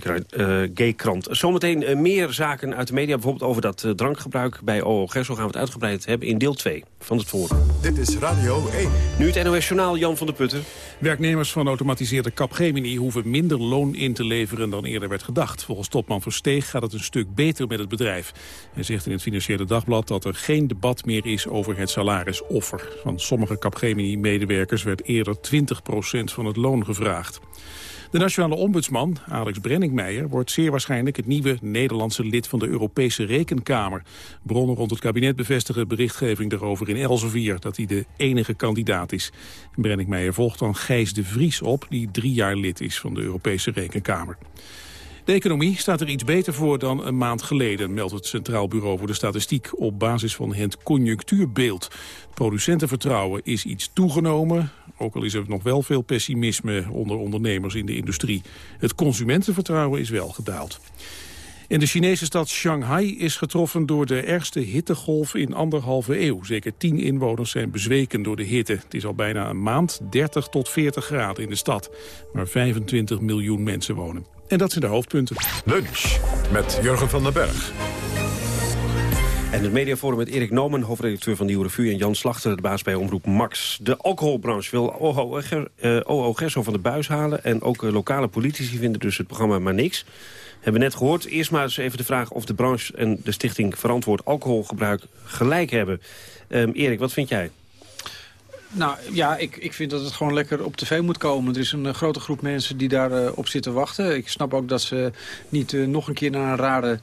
Speaker 2: Gay-krant. Gay Zometeen meer zaken uit de media. Bijvoorbeeld over dat drankgebruik bij OO Gersel gaan we het uitgebreid hebben in deel 2 van het forum.
Speaker 1: Dit is Radio 1.
Speaker 2: Nu het NOS Journaal, Jan van der Putten.
Speaker 3: Werknemers van automatiseerde Capgemini hoeven minder loon in te leveren dan eerder werd gedacht. Volgens topman Versteeg gaat het een stuk beter met het bedrijf. Hij zegt in het Financiële Dagblad dat er geen debat meer is over het salarisoffer. Van sommige Capgemini-medewerkers werd eerder 20% van het loon gevraagd. De nationale ombudsman, Alex Brenningmeijer, wordt zeer waarschijnlijk het nieuwe Nederlandse lid van de Europese Rekenkamer. Bronnen rond het kabinet bevestigen berichtgeving daarover in Elsevier, dat hij de enige kandidaat is. Brenningmeijer volgt dan Gijs de Vries op, die drie jaar lid is van de Europese Rekenkamer. De economie staat er iets beter voor dan een maand geleden, meldt het Centraal Bureau voor de Statistiek op basis van het conjunctuurbeeld. Producentenvertrouwen is iets toegenomen, ook al is er nog wel veel pessimisme onder ondernemers in de industrie. Het consumentenvertrouwen is wel gedaald. In de Chinese stad Shanghai is getroffen door de ergste hittegolf in anderhalve eeuw. Zeker tien inwoners zijn bezweken door de hitte. Het is al bijna een maand 30 tot 40 graden in de stad, waar 25 miljoen mensen wonen. En dat zijn de hoofdpunten.
Speaker 1: Lunch met Jurgen van den Berg.
Speaker 2: En het mediaforum met Erik Nomen, hoofdredacteur van Nieuwe Revue... en Jan Slachter, de baas bij Omroep Max. De alcoholbranche wil OO uh, Gerso van de buis halen... en ook uh, lokale politici vinden dus het programma maar niks. Hebben we net gehoord. Eerst maar eens even de vraag of de branche en de stichting Verantwoord Alcoholgebruik gelijk hebben. Um, Erik, wat vind jij?
Speaker 9: Nou ja, ik, ik vind dat het gewoon lekker op tv moet komen. Er is een uh, grote groep mensen die daarop uh, op zitten wachten. Ik snap ook dat ze niet uh, nog een keer naar een rare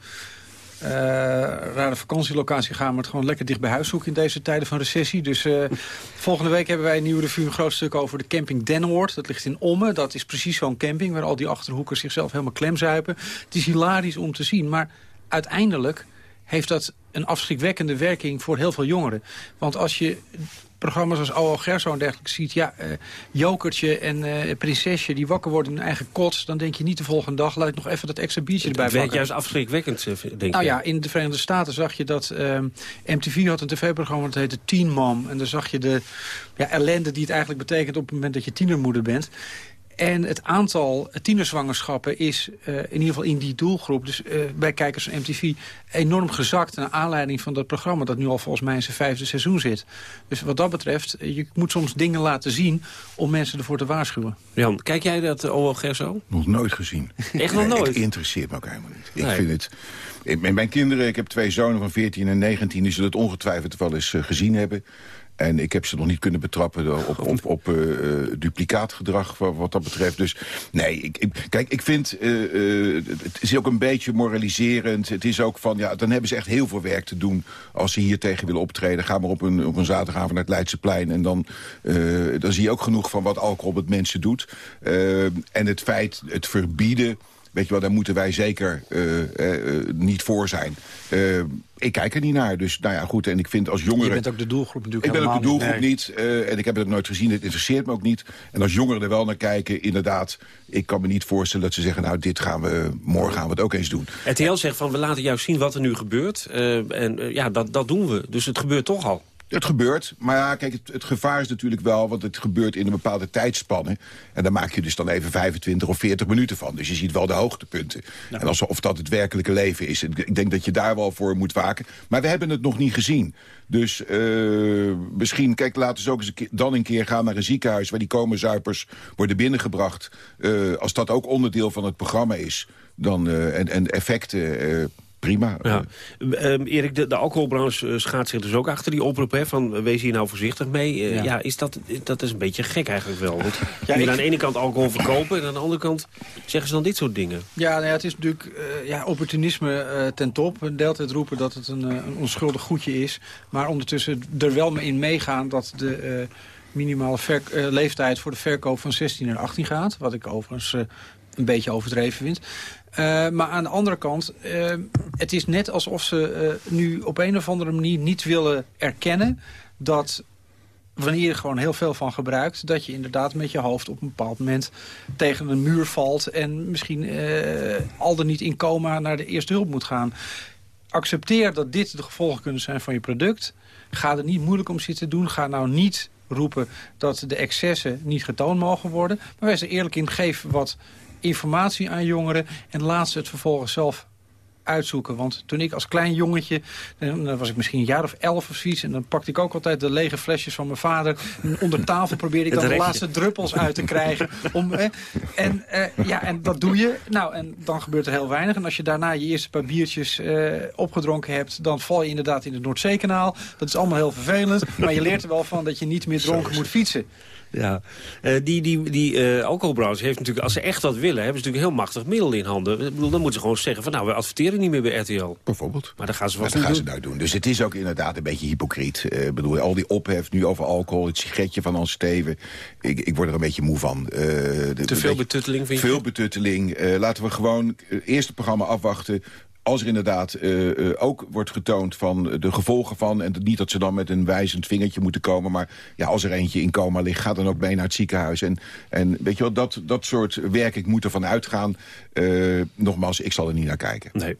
Speaker 9: rare vakantielocatie gaan... maar het gewoon lekker dicht bij huis zoeken in deze tijden van recessie. Dus volgende week hebben wij een nieuwe revue... een groot stuk over de camping Dennoord. Dat ligt in Ommen. Dat is precies zo'n camping... waar al die Achterhoekers zichzelf helemaal klemzuipen. Het is hilarisch om te zien, maar uiteindelijk heeft dat een afschrikwekkende werking voor heel veel jongeren. Want als je programma's als O.O. Gerso en dergelijke ziet... ja, uh, Jokertje en uh, Prinsesje die wakker worden in hun eigen kots... dan denk je niet de volgende dag, laat ik nog even dat extra biertje erbij pakken.
Speaker 2: Het juist afschrikwekkend, eh, denk ik.
Speaker 9: Nou ja, in de Verenigde Staten zag je dat... Uh, MTV had een tv-programma dat heette Teen Mom. En daar zag je de ja, ellende die het eigenlijk betekent... op het moment dat je tienermoeder bent. En het aantal tienerzwangerschappen is uh, in ieder geval in die doelgroep... dus uh, bij kijkers van MTV enorm gezakt... naar aanleiding van dat programma dat nu al volgens mij in zijn vijfde seizoen zit. Dus wat dat betreft, je moet soms dingen laten zien... om mensen ervoor te waarschuwen.
Speaker 2: Jan, kijk jij dat OLG zo?
Speaker 27: Nog nooit gezien.
Speaker 2: Echt nog nooit?
Speaker 27: Het interesseert me ook helemaal niet. Ik vind het... Mijn, mijn kinderen, ik heb twee zonen van 14 en 19... die zullen het ongetwijfeld wel eens gezien hebben... En ik heb ze nog niet kunnen betrappen op, op, op uh, duplicaatgedrag wat, dat betreft. Dus nee, ik, ik, kijk, ik vind, uh, het is ook een beetje moraliserend. Het is ook van, ja, dan hebben ze echt heel veel werk te doen als ze hier tegen willen optreden. Ga maar op een, op een zaterdagavond naar het Leidseplein en dan, dan zie je ook genoeg van wat alcohol met mensen doet. en het feit, het verbieden weet je wel, daar moeten wij zeker uh, uh, niet voor zijn. Uh, ik kijk er niet naar, dus nou ja, goed. En ik vind als jongeren... Je
Speaker 9: bent ook de doelgroep natuurlijk
Speaker 27: Ik ben ook de doelgroep niet, en ik heb het nooit gezien. Het interesseert me ook niet. En als jongeren er wel naar kijken, inderdaad... ik kan me niet voorstellen dat ze zeggen... nou, dit gaan we, morgen gaan we het ook eens doen.
Speaker 2: RTL zegt van, we laten juist zien wat er nu gebeurt. en ja, dat, dat doen we. Dus het gebeurt toch al.
Speaker 27: Het gebeurt, maar ja, kijk, het, het, gevaar is natuurlijk wel... want het gebeurt in een bepaalde tijdspanne. En daar maak je dus dan even 25 of 40 minuten van. Dus je ziet wel de hoogtepunten. En alsof dat het werkelijke leven is. Ik denk dat je daar wel voor moet waken. Maar we hebben het nog niet gezien. Dus uh, misschien, kijk, laten we ook eens een keer, dan een keer gaan naar een ziekenhuis... waar die komenzuipers worden binnengebracht. Uh, als dat ook onderdeel van het programma is... Dan, uh, en, en effecten prima.
Speaker 2: Ja. Um, Erik, de, de alcoholbranche uh, schaadt zich dus ook achter die oproep... Hè, van wees hier nou voorzichtig mee. Uh, ja. ja. is dat, dat is een beetje gek eigenlijk wel. Want ja, je aan de ene kant alcohol verkopen... en aan de andere kant zeggen ze dan dit soort dingen.
Speaker 9: Ja, nou ja het is natuurlijk uh, ja, opportunisme ten top. De hele tijd roepen dat het een, een, onschuldig goedje is. Maar ondertussen er wel in meegaan dat de minimale leeftijd... voor de verkoop van 16 en 18 gaat. Wat ik overigens een beetje overdreven vind. Uh, maar aan de andere kant, uh, het is net alsof ze uh, nu op een of andere manier niet willen erkennen... dat wanneer je er gewoon heel veel van gebruikt... dat je inderdaad met je hoofd op een bepaald moment tegen een muur valt... en misschien al dan niet in coma naar de eerste hulp moet gaan. Accepteer dat dit de gevolgen kunnen zijn van je product. Ga er niet moeilijk om zitten doen. Ga nou niet roepen dat de excessen niet getoond mogen worden. Maar wees er eerlijk in, geef wat informatie aan jongeren... en laat ze het vervolgens zelf uitzoeken. Want toen ik als klein jongetje, dan was ik misschien een jaar of elf of zoiets... en dan pakte ik ook altijd de lege flesjes van mijn vader. En onder tafel probeerde ik dan de laatste druppels uit te krijgen. Om, en, uh, ja, en dat doe je. Nou, en dan gebeurt er heel weinig. En als je daarna je eerste paar biertjes uh, opgedronken hebt... dan val je inderdaad in het Noordzeekanaal. Dat is allemaal heel vervelend. Maar je leert er wel van dat je niet meer dronken moet fietsen.
Speaker 2: Ja, uh, die, die, die uh, alcoholbranche heeft natuurlijk, als ze echt wat willen... hebben ze natuurlijk een heel machtig middel in handen. Ik bedoel, dan moeten ze gewoon zeggen van nou, we adverteren niet meer bij RTL.
Speaker 27: Bijvoorbeeld.
Speaker 2: Maar dan gaan ze wat
Speaker 27: dat gaan
Speaker 2: doen.
Speaker 27: ze nou doen. Dus het is ook inderdaad een beetje hypocriet. Uh, ik bedoel, al die ophef nu over alcohol, het sigaretje van Hans Steven. Ik, ik word er een beetje moe van.
Speaker 2: de, Te veel betutteling, vind
Speaker 27: je? Veel betutteling. laten we gewoon het eerste programma afwachten als er inderdaad uh, uh, ook wordt getoond van de gevolgen van... en niet dat ze dan met een wijzend vingertje moeten komen... maar ja, als er eentje in coma ligt, ga dan ook mee naar het ziekenhuis. En, en weet je wel, dat, dat soort werk, ik moet ervan uitgaan. Uh, nogmaals, ik zal er niet naar kijken.
Speaker 2: Nee.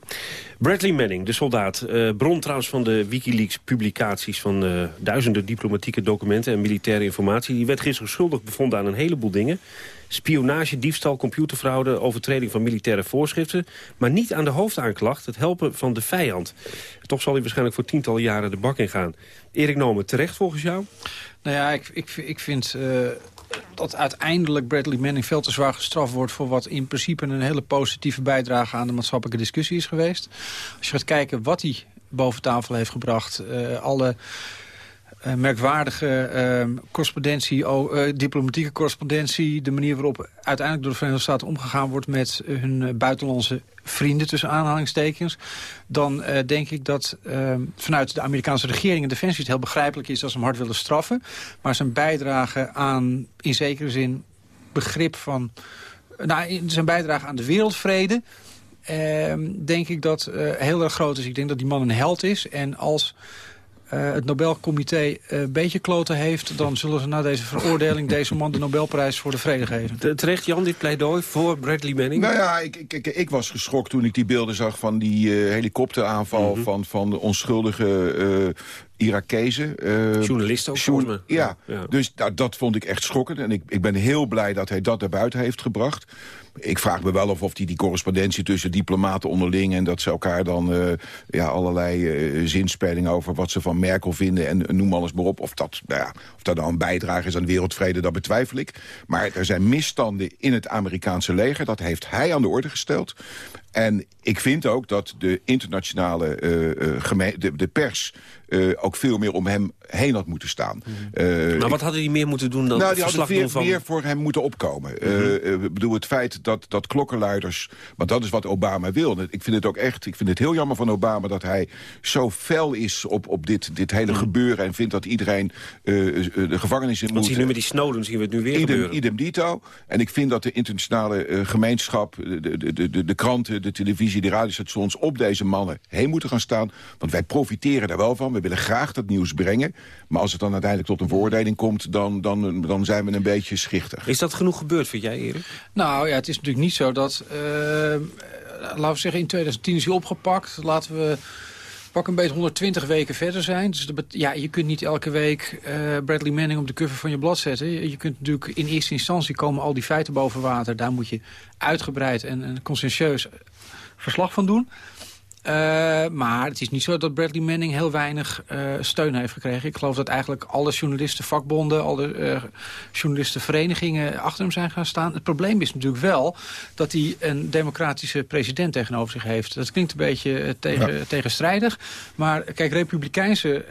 Speaker 2: Bradley Manning, de soldaat. bron trouwens van de Wikileaks-publicaties... van duizenden diplomatieke documenten en militaire informatie... die werd gisteren schuldig bevonden aan een heleboel dingen spionage, diefstal, computerfraude... overtreding van militaire voorschriften... maar niet aan de hoofdaanklacht, het helpen van de vijand. Toch zal hij waarschijnlijk voor tientallen jaren de bak in gaan. Erik Nomen, terecht volgens jou?
Speaker 9: Nou ja, ik, ik, ik vind... Uh dat uiteindelijk Bradley Manning veel te zwaar gestraft wordt... voor wat in principe een hele positieve bijdrage aan de maatschappelijke discussie is geweest. Als je gaat kijken wat hij boven tafel heeft gebracht... Uh, alle uh, merkwaardige uh, correspondentie, uh, diplomatieke correspondentie... de manier waarop uiteindelijk door de Verenigde Staten omgegaan wordt... met hun buitenlandse vrienden, tussen aanhalingstekens... dan denk ik dat ehm, vanuit de Amerikaanse regering en Defensie... het heel begrijpelijk is dat ze hem hard willen straffen. Maar zijn bijdrage aan, in zekere zin, begrip van... Nou, zijn bijdrage aan de wereldvrede... Ehm, denk ik dat heel erg groot is. Ik denk dat die man een held is. En als uh, het Nobelcomité uh, een beetje kloten heeft... dan zullen ze na deze veroordeling deze man de Nobelprijs voor de vrede geven.
Speaker 2: Terecht, Jan, dit pleidooi voor Bradley Manning?
Speaker 27: Nou ja, ik, ik, ik was geschokt toen ik die beelden zag van die uh, helikopteraanval... Mm -hmm. van, van de onschuldige Irakezen.
Speaker 2: Uh, Journalist ook, journa
Speaker 27: ja, ja, dus nou, dat vond ik echt schokkend. En ik, ik ben heel blij dat hij dat naar buiten heeft gebracht. Ik vraag me wel of, of die, die correspondentie tussen diplomaten onderling... en dat ze elkaar dan uh, ja, allerlei uh, over wat ze van Merkel vinden... en noem alles maar op. Of dat, nou ja, of dat nou een bijdrage is aan wereldvrede, dat betwijfel ik. Maar er zijn misstanden in het Amerikaanse leger. Dat heeft hij aan de orde gesteld. En ik vind ook dat de internationale uh, de, de, pers uh, ook veel meer om hem heen had moeten staan.
Speaker 2: Mm. Uh, maar wat hadden die meer moeten doen dan
Speaker 27: nou, die hadden veel van... meer voor hem moeten opkomen. Mm -hmm. Ik bedoel, het feit dat, dat klokkenluiders... want dat is wat Obama wil. Ik vind het ook echt, ik vind het heel jammer van Obama... dat hij zo fel is op, op dit, dit hele mm. gebeuren... en vindt dat iedereen de gevangenis in moet.
Speaker 2: Want zien nu met die Snowden zien we het nu weer
Speaker 27: idem,
Speaker 2: gebeuren.
Speaker 27: Idem dito. En ik vind dat de internationale gemeenschap... De, de, de, de kranten, de televisie, de radiostations... op deze mannen heen moeten gaan staan. Want wij profiteren daar wel van. We willen graag dat nieuws brengen. Maar als het dan uiteindelijk tot een veroordeling komt... dan, dan, dan zijn we een beetje schichtig.
Speaker 2: Is dat genoeg gebeurd, vind jij, Erik?
Speaker 9: Nou ja, het is natuurlijk niet zo dat... Uh, laten we zeggen, in 2010 is hij opgepakt. Laten we pak een beetje 120 weken verder zijn. Dus bet- ja, je kunt niet elke week eh, Bradley Manning op de cover van je blad zetten. Je je kunt natuurlijk in eerste instantie komen al die feiten boven water. Daar moet je uitgebreid en, en conscientieus verslag van doen. Eh, maar het is niet zo dat Bradley Manning heel weinig eh, steun heeft gekregen. Ik geloof dat eigenlijk alle journalisten, vakbonden, alle eh, journalistenverenigingen achter hem zijn gaan staan. Het probleem is natuurlijk wel dat hij een democratische president tegenover zich heeft. Dat klinkt een beetje tegen,
Speaker 27: Ja.
Speaker 9: tegenstrijdig. Maar kijk, republikeinse...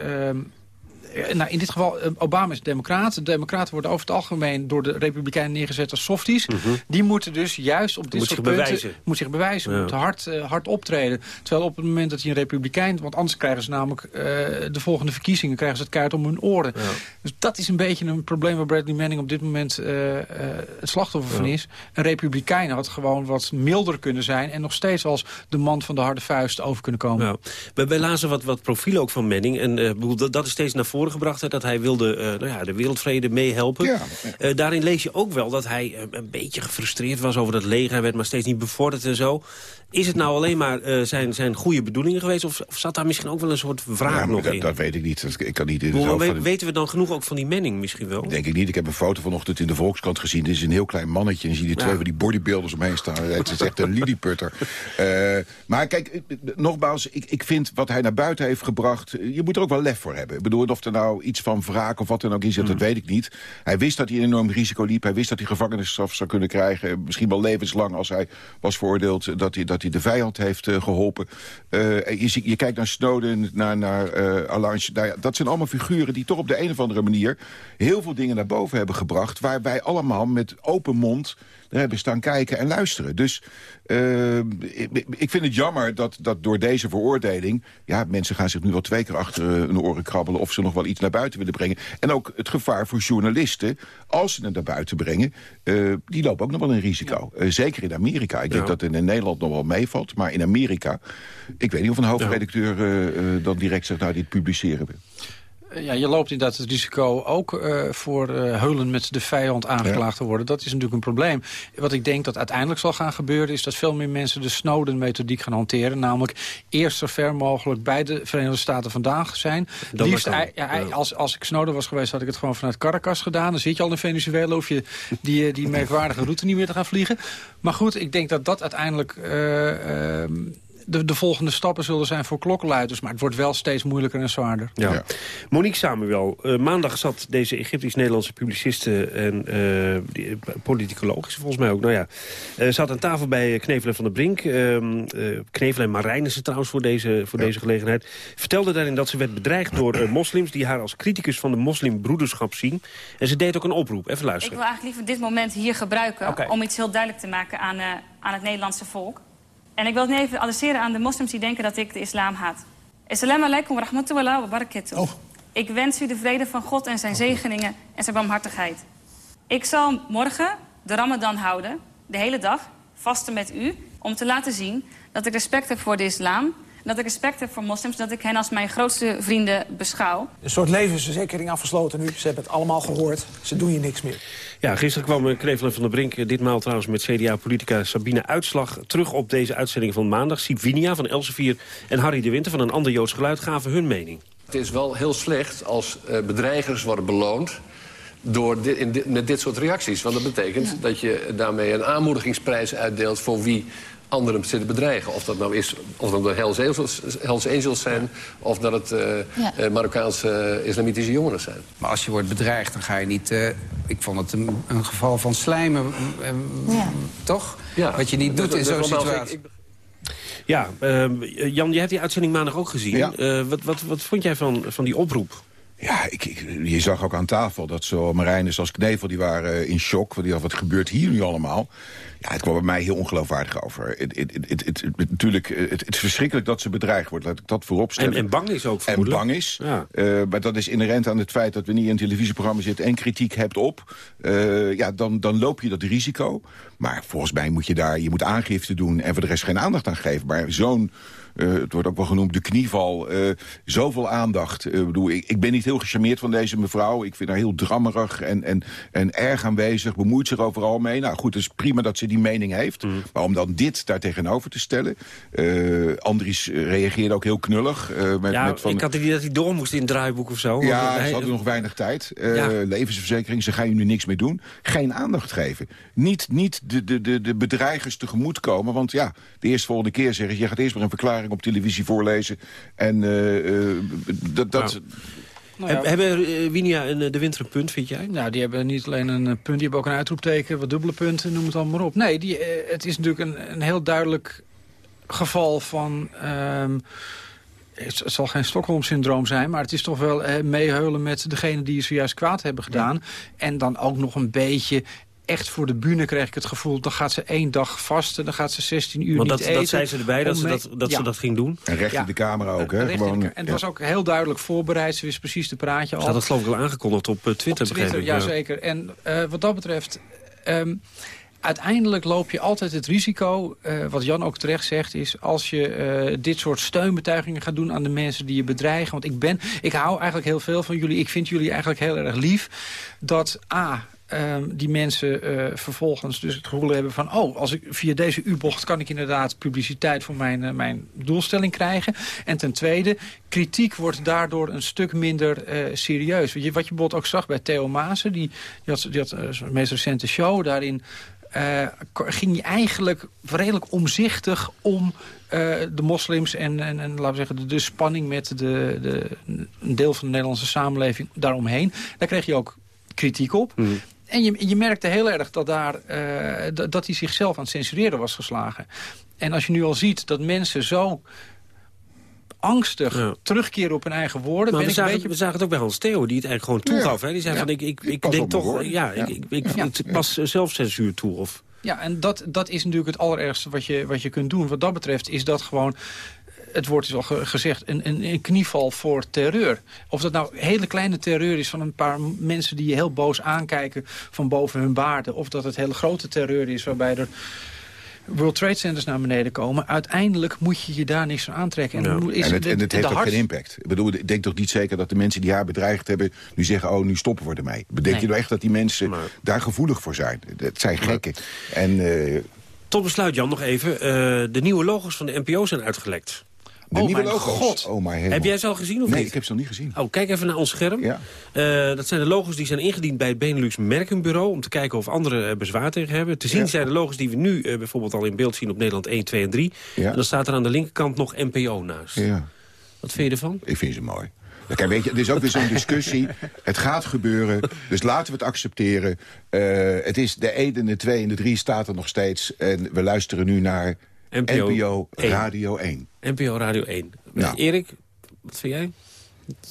Speaker 9: eh, nou, in dit geval, eh, Obama is democraat. De democraten worden over het algemeen door de republikeinen neergezet als softies. Die moeten dus juist op dit
Speaker 2: Moet
Speaker 9: soort
Speaker 2: zich
Speaker 9: punten...
Speaker 2: bewijzen.
Speaker 9: Moet zich bewijzen,
Speaker 2: Ja.
Speaker 9: moet hard, eh, hard optreden. Terwijl op het moment dat hij een republikein... want anders krijgen ze namelijk de volgende verkiezingen... krijgen ze het kaart om hun oren. Dus dat is een beetje een probleem waar Bradley Manning op dit moment het slachtoffer van is. Een republikein had gewoon wat milder kunnen zijn... en nog steeds als de man van de harde vuist over kunnen komen.
Speaker 2: Nou, wij, wij lazen wat, wat profielen ook van Manning. En dat is steeds naar voren gebracht. Hè, dat hij wilde eh, nou ja, de wereldvrede meehelpen. Eh, daarin lees je ook wel dat hij eh, een beetje gefrustreerd was over dat leger. Hij werd maar steeds niet bevorderd en zo. Is het nou alleen maar eh, zijn, zijn goede bedoelingen geweest? Of, of zat daar misschien ook wel een soort
Speaker 27: Ja, maar
Speaker 2: nog
Speaker 27: dat,
Speaker 2: in?
Speaker 27: dat weet ik niet. Ik kan niet in
Speaker 2: we-
Speaker 27: van
Speaker 2: weten we dan genoeg ook van die Manning misschien wel?
Speaker 27: Denk ik niet. Ik heb een foto vanochtend in de Volkskrant gezien. Dit is een heel klein mannetje. En zie je die twee van die bodybuilders omheen staan. Het is echt een lilliputter. Eh, maar kijk, eh, nogmaals, ik, ik vind wat hij naar buiten heeft gebracht... je moet er ook wel lef voor hebben. Ik bedoel, of er nou iets van wraak of wat er ook in zit, dat weet ik niet. Hij wist dat hij een enorm risico liep. Hij wist dat hij gevangenisstraf zou kunnen krijgen. Misschien wel levenslang als hij was veroordeeld... dat hij, dat hij de vijand heeft eh, geholpen. Eh, je, je kijkt naar Snowden, naar, naar eh, Assange. Nou dat zijn allemaal figuren die toch op de een of andere manier... heel veel dingen naar boven hebben gebracht... waar wij allemaal met open mond hebben staan kijken en luisteren. Dus eh, ik, ik vind het jammer dat, dat door deze veroordeling... ja, mensen gaan zich nu wel twee keer achter eh, hun oren krabbelen... of ze nog wel iets naar buiten willen brengen. En ook het gevaar voor journalisten, als ze het naar buiten brengen... eh, die lopen ook nog wel een risico. Eh, zeker in Amerika. Ik denk dat het in Nederland nog wel meevalt. Maar in Amerika, ik weet niet of een hoofdredacteur dan direct zegt... nou, dit publiceren we.
Speaker 9: Eh, Ja, je loopt inderdaad het risico ook eh, voor eh, heulen met de vijand aangeklaagd te worden. Dat is natuurlijk een probleem. Wat ik denk dat uiteindelijk zal gaan gebeuren... is dat veel meer mensen de Snowden-methodiek gaan hanteren. Namelijk eerst zo ver mogelijk bij de Verenigde Staten vandaan zijn. Liefst, ja, als, als ik Snowden was geweest, had ik het gewoon vanuit Caracas gedaan. Dan zit je al in Venezuela, hoef je die, die merkwaardige route niet meer te gaan vliegen. Maar goed, ik denk dat dat uiteindelijk... eh, ehm, de, de volgende stappen zullen zijn voor klokkenluiders. Maar het wordt wel steeds moeilijker en zwaarder.
Speaker 2: Ja. Monique Samuel, eh, maandag zat deze Egyptisch-Nederlandse publiciste en eh, politicoloog is ze volgens mij ook. Nou ja, eh, zat aan tafel bij Knevelen van der Brink. ehm eh, Knevelen en Marijnissen trouwens voor deze, voor deze gelegenheid. Vertelde daarin dat ze werd bedreigd door moslims die haar als criticus van de moslimbroederschap zien. En ze deed ook een oproep. Even
Speaker 28: Ik
Speaker 2: luisteren.
Speaker 28: wil eigenlijk liever dit moment hier gebruiken... Om iets heel duidelijk te maken aan, eh, aan het Nederlandse volk. En ik wil het nu even adresseren aan de moslims die denken dat ik de islam haat. Assalamu alaikum wa rahmatullahi wa barakatuh. Ik wens u de vrede van God en zijn zegeningen en zijn barmhartigheid. Ik zal morgen de ramadan houden, de hele dag, vasten met u... om te laten zien dat ik respect heb voor de islam... dat ik respect heb voor moslims... dat ik hen als mijn grootste vrienden beschouw.
Speaker 29: Een soort levensverzekering afgesloten nu. Ze hebben het allemaal gehoord. Ze doen je niks meer.
Speaker 2: Ja, gisteren kwam eh, Knevelen van der Brink, eh, ditmaal trouwens met CDA-politica Sabine Uitslag... terug op deze uitzending van maandag. Siep Winia van Elsevier en Harry de Winter van een ander Joods geluid gaven hun mening.
Speaker 30: Het is wel heel slecht als eh, bedreigers worden beloond door dit, in dit- met dit soort reacties. Want dat betekent dat je daarmee een aanmoedigingsprijs uitdeelt... voor wie anderen zitten bedreigen. Of dat nou is, of dat nou Hells Angels, Hells Angels zijn... of dat het eh,
Speaker 31: Ja.
Speaker 30: eh, Marokkaanse eh, islamitische jongeren zijn.
Speaker 31: Maar als je wordt bedreigd, dan ga je niet... eh, ik vond het een, een geval van slijmen, toch? Wat je niet doet in zo'n situatie.
Speaker 30: ik-
Speaker 2: Ja, ehm, Jan, je hebt die uitzending maandag ook gezien.
Speaker 27: Ja.
Speaker 2: Eh, wat, wat, wat vond jij van, van die oproep?
Speaker 27: Ja, ik, ik- je zag ook aan tafel dat zowel Marijnus als Knevel... die waren eh, in shock, want die dachten, wat gebeurt hier nu allemaal? Ja, het kwam bij mij heel ongeloofwaardig over. Natuurlijk, eh, het, is verschrikkelijk dat ze bedreigd wordt. Laat ik dat voorop stellen.
Speaker 2: En, en bang is ook
Speaker 27: En bang is.
Speaker 2: Ja.
Speaker 27: Eh, maar dat is inherent aan het feit dat we niet in een televisieprogramma zitten... en kritiek hebt op. ja, dan, dan loop je dat risico. Maar volgens mij moet je daar je moet aangifte doen... en voor de rest geen aandacht aan geven. Maar zo'n... eh, het wordt ook wel genoemd de knieval. eh, zoveel aandacht. Eh, bedoel, ik, ik ben niet heel gecharmeerd van deze mevrouw. Ik vind haar heel drammerig en, en, en erg aanwezig. Bemoeit zich overal mee. Nou goed, het is prima dat ze die mening heeft.
Speaker 2: Mm.
Speaker 27: Maar om dan dit daar tegenover te stellen... Andries reageerde ook heel knullig. met,
Speaker 2: Ja,
Speaker 27: met van,
Speaker 2: ik had het idee dat hij door moest in het draaiboek of zo.
Speaker 27: ja, ze hadden nog weinig tijd.
Speaker 2: Ja.
Speaker 27: Levensverzekering, ze gaan je nu niks meer doen. Geen aandacht geven. Niet, niet de, de, de, de bedreigers tegemoetkomen. Want ja, de eerste volgende keer zeggen ze... je gaat eerst maar een verklaring op televisie voorlezen. En eh, eh, dat... dat
Speaker 9: Nou ja.
Speaker 2: Heb- Hebben eh, Winia en de winter een punt, vind jij?
Speaker 9: Nou, die hebben niet alleen een punt, die hebben ook een uitroepteken, wat dubbele punten, noem het allemaal maar op. Nee, die, het is natuurlijk een, een heel duidelijk geval van... ehm, het zal geen Stockholm-syndroom zijn, maar het is toch wel eh, meeheulen met degene die je zojuist kwaad hebben gedaan. En dan ook nog een beetje echt voor de bühne kreeg ik het gevoel... dan gaat ze één dag vasten, dan gaat ze 16 uur
Speaker 2: Want
Speaker 9: niet
Speaker 2: dat,
Speaker 9: eten.
Speaker 2: dat zei ze erbij, dat, ze dat, dat,
Speaker 9: Ja.
Speaker 2: ze dat ging doen.
Speaker 27: En recht
Speaker 9: Ja.
Speaker 27: in de camera ook, hè?
Speaker 9: De
Speaker 27: Gewoon,
Speaker 9: en het
Speaker 27: ja.
Speaker 9: was ook heel duidelijk voorbereid. Ze wist precies de praatje al.
Speaker 2: Ze had dat geloof ik al aangekondigd op eh, Twitter,
Speaker 9: Op
Speaker 2: begreep
Speaker 9: Twitter,
Speaker 2: ik.
Speaker 9: ja, zeker. En eh, wat dat betreft... ehm, uiteindelijk loop je altijd het risico, eh, wat Jan ook terecht zegt... is als je eh, dit soort steunbetuigingen gaat doen aan de mensen die je bedreigen. Want ik, ben, ik hou eigenlijk heel veel van jullie. Ik vind jullie eigenlijk heel erg lief. Dat A... ehm, die mensen eh, vervolgens dus het gevoel hebben van... oh, als ik via deze U-bocht kan ik inderdaad publiciteit voor mijn, eh, mijn doelstelling krijgen. En ten tweede, kritiek wordt daardoor een stuk minder eh, serieus. Wat je, wat je bijvoorbeeld ook zag bij Theo Maassen, die, had, die had meest recente show. Daarin ging hij eigenlijk redelijk omzichtig om de moslims en, en, en laten we zeggen, de, spanning met de, de, een deel van de Nederlandse samenleving daaromheen. Daar kreeg je ook kritiek op. En je, je merkte heel erg dat, daar, eh, dat, dat hij zichzelf aan het censureren was geslagen. En als je nu al ziet dat mensen zo angstig terugkeren op hun eigen woorden...
Speaker 2: Maar we
Speaker 9: ik een
Speaker 2: zagen,
Speaker 9: beetje...
Speaker 2: we zagen het ook bij Hans Theo, die het eigenlijk gewoon toegaf. Hè? Die zei
Speaker 9: Ja.
Speaker 2: van, ik, ik, ik
Speaker 9: pas
Speaker 2: denk toch, ja,
Speaker 9: Ja.
Speaker 2: ik, ik, ik,
Speaker 9: Ja.
Speaker 2: ik pas eh, zelfcensuur toe. Of,
Speaker 9: Ja, en dat, dat is natuurlijk het allerergste wat je, wat je kunt doen. Wat dat betreft is dat gewoon... Het wordt dus al ge- gezegd, een, een, een knieval voor terreur. Of dat nou hele kleine terreur is van een paar mensen die je heel boos aankijken van boven hun baarden. Of dat het hele grote terreur is waarbij er World Trade Centers naar beneden komen. Uiteindelijk moet je je daar niks van aantrekken. En, is
Speaker 27: het,
Speaker 9: de-
Speaker 27: en het
Speaker 9: de
Speaker 27: heeft ook
Speaker 9: hart-
Speaker 27: geen impact. Ik bedoel, ik denk toch niet zeker dat de mensen die haar bedreigd hebben... nu zeggen, oh, nu stoppen we ermee. Bedenk
Speaker 2: Nee.
Speaker 27: je nou echt dat die mensen daar gevoelig voor zijn? Het zijn gekken. En eh,
Speaker 2: Tot besluit, Jan, nog even. eh, de nieuwe logos van de NPO zijn uitgelekt.
Speaker 27: De nieuwe logo's. Oh, my hemel.
Speaker 2: Heb jij ze al gezien of
Speaker 27: Nee,
Speaker 2: niet?
Speaker 27: ik heb ze nog niet gezien.
Speaker 2: Oh, kijk even naar ons scherm.
Speaker 27: Ja.
Speaker 2: Eh, dat zijn de logos die zijn ingediend bij het Benelux Merkenbureau... om te kijken of anderen er bezwaar tegen hebben. Te zien
Speaker 27: Ja.
Speaker 2: zijn de logos die we nu eh, bijvoorbeeld al in beeld zien... op Nederland 1, 2 en 3.
Speaker 27: Ja.
Speaker 2: En dan staat er aan de linkerkant nog NPO naast.
Speaker 27: Ja.
Speaker 2: Wat vind je ervan?
Speaker 27: Ik vind ze mooi. Kijk, weet je, het is ook weer zo'n discussie. Het gaat gebeuren, dus laten we het accepteren. Eh, het is de 1 en de 2 en de 3 staat er nog steeds. En we luisteren nu naar
Speaker 2: NPO
Speaker 27: NPO,
Speaker 2: 1.
Speaker 27: Radio 1.
Speaker 2: NPO Radio 1.
Speaker 27: Nou.
Speaker 2: Erik, wat vind jij?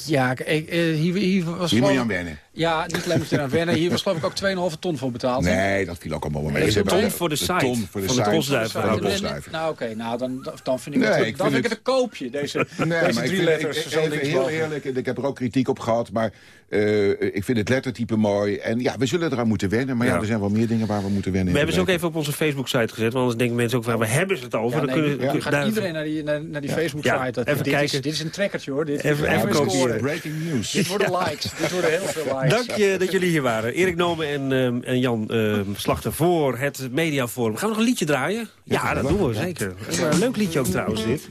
Speaker 9: Ja, ik, ik, eh, hier, hier was
Speaker 27: Hier moet je
Speaker 9: geloof-
Speaker 27: aan wennen.
Speaker 9: Ja, niet alleen je aan wennen. Hier was geloof ik ook 2,5 ton voor betaald.
Speaker 27: Nee, dat viel ook allemaal wel mee.
Speaker 9: Nee, een ton
Speaker 27: de-
Speaker 9: voor de site
Speaker 27: ton voor de
Speaker 2: van het
Speaker 27: site
Speaker 2: Osduiven.
Speaker 27: van het
Speaker 9: Nee,
Speaker 27: Osduiven.
Speaker 9: Nou, oké, nou, dan, dan vind ik
Speaker 27: Nee,
Speaker 9: het,
Speaker 27: ik
Speaker 9: dan
Speaker 27: vind
Speaker 9: ik
Speaker 27: het-
Speaker 9: een koopje, deze,
Speaker 27: Nee,
Speaker 9: deze
Speaker 27: maar ik
Speaker 9: drie
Speaker 27: vind,
Speaker 9: letters.
Speaker 27: ik, even heel eerlijk, en ik heb er ook kritiek op gehad, maar eh, ik vind het lettertype mooi. En ja, we zullen eraan moeten wennen, maar ja,
Speaker 2: Ja.
Speaker 27: er zijn wel meer dingen waar we moeten wennen.
Speaker 2: We hebben ze ook even op onze Facebook-site gezet. Want anders denken mensen ook, waar waar hebben ze het over?
Speaker 9: Ja,
Speaker 2: dan
Speaker 9: nee,
Speaker 2: kunnen,
Speaker 9: gaat iedereen naar die, naar, naar die
Speaker 2: Ja.
Speaker 9: Facebook-site.
Speaker 2: Even
Speaker 9: dit
Speaker 2: kijken.
Speaker 9: Is, dit is een trekkertje, hoor. Dit,
Speaker 2: Even- even.
Speaker 27: Breaking news.
Speaker 9: Dit worden likes. dit worden heel veel likes.
Speaker 2: Dank je dat jullie hier waren. Erik Nomen en, ehm, en Jan ehm, Slachter voor het Mediaforum. Gaan we nog een liedje draaien? Ja, dat doen we zeker. Een leuk liedje ook trouwens dit.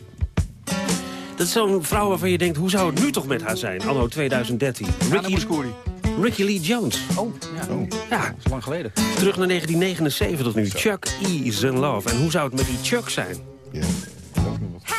Speaker 2: Dat is zo'n vrouw waarvan je denkt, hoe zou het nu toch met haar zijn? Anno 2013. Ricky, Ricky Lee Jones.
Speaker 9: Oh, ja.
Speaker 2: Ja,
Speaker 9: dat is lang geleden.
Speaker 2: Terug naar 1979 tot nu. Chuck E's in Love. En hoe zou het met die Chuck zijn?
Speaker 32: Down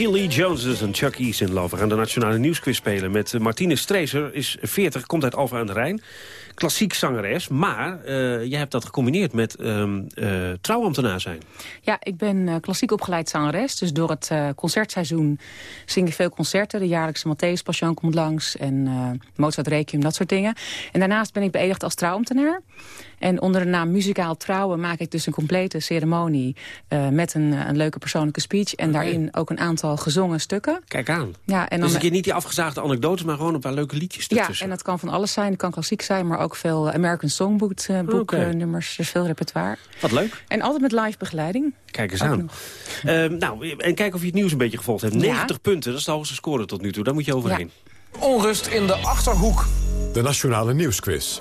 Speaker 2: Ricky Lee Jones en Chuck E's in Love. We gaan de Nationale Nieuwsquiz spelen met eh, Martine Streeser. Is 40, komt uit Alphen aan de Rijn. Klassiek zangeres, maar eh, jij hebt dat gecombineerd met ehm eh, trouwambtenaar zijn.
Speaker 33: Ja, ik ben klassiek opgeleid zangeres. Dus door het concertseizoen zing ik veel concerten. De jaarlijkse Matthäus Passion komt langs en Mozart Requiem, dat soort dingen. En daarnaast ben ik beëdigd als trouwambtenaar. En onder de naam Muzikaal Trouwen maak ik dus een complete ceremonie... eh, met een, een leuke persoonlijke speech. En daarin ook een aantal gezongen stukken.
Speaker 2: Kijk aan.
Speaker 33: Ja, en
Speaker 2: dus
Speaker 33: dan,
Speaker 2: een keer niet die afgezaagde anekdotes, maar gewoon een paar leuke liedjes
Speaker 33: ja,
Speaker 2: ertussen.
Speaker 33: en dat kan van alles zijn. Het kan klassiek zijn, maar ook veel American Songbook eh, boek, eh, nummers. Dus veel repertoire.
Speaker 2: Wat leuk.
Speaker 33: En altijd met live begeleiding.
Speaker 2: Kijk eens
Speaker 33: Ook
Speaker 2: aan. Ehm, nou, en kijk of je het nieuws een beetje gevolgd hebt.
Speaker 33: Ja.
Speaker 2: 90 punten, dat is de hoogste score tot nu toe. Daar moet je overheen.
Speaker 29: Onrust in de Achterhoek.
Speaker 1: De Nationale Nieuwsquiz.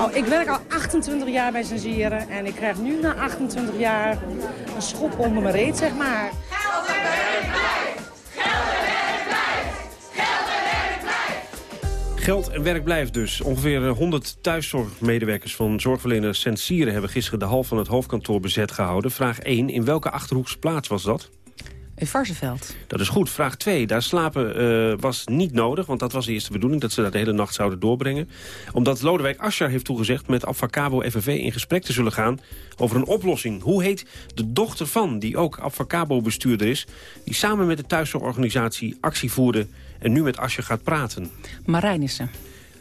Speaker 34: Nou, ik werk al 28 jaar bij Zensieren en ik krijg nu na 28 jaar een schop onder mijn reet, zeg maar.
Speaker 2: Geld en werk blijft dus. Ongeveer eh, 100 thuiszorgmedewerkers van zorgverlener Sensieren... hebben gisteren de hal van het hoofdkantoor bezet gehouden. Vraag 1. In welke Achterhoekse plaats was dat?
Speaker 33: In Varsenveld.
Speaker 2: Dat is goed. Vraag 2. Daar slapen eh, was niet nodig, want dat was de eerste bedoeling... dat ze dat de hele nacht zouden doorbrengen. Omdat Lodewijk Asscher heeft toegezegd met Abfacabo FNV in gesprek te zullen gaan... over een oplossing. Hoe heet de dochter van, die ook Abfacabo-bestuurder is... die samen met de thuiszorgorganisatie actie voerde... en nu met Asscher gaat praten?
Speaker 33: Marijnissen.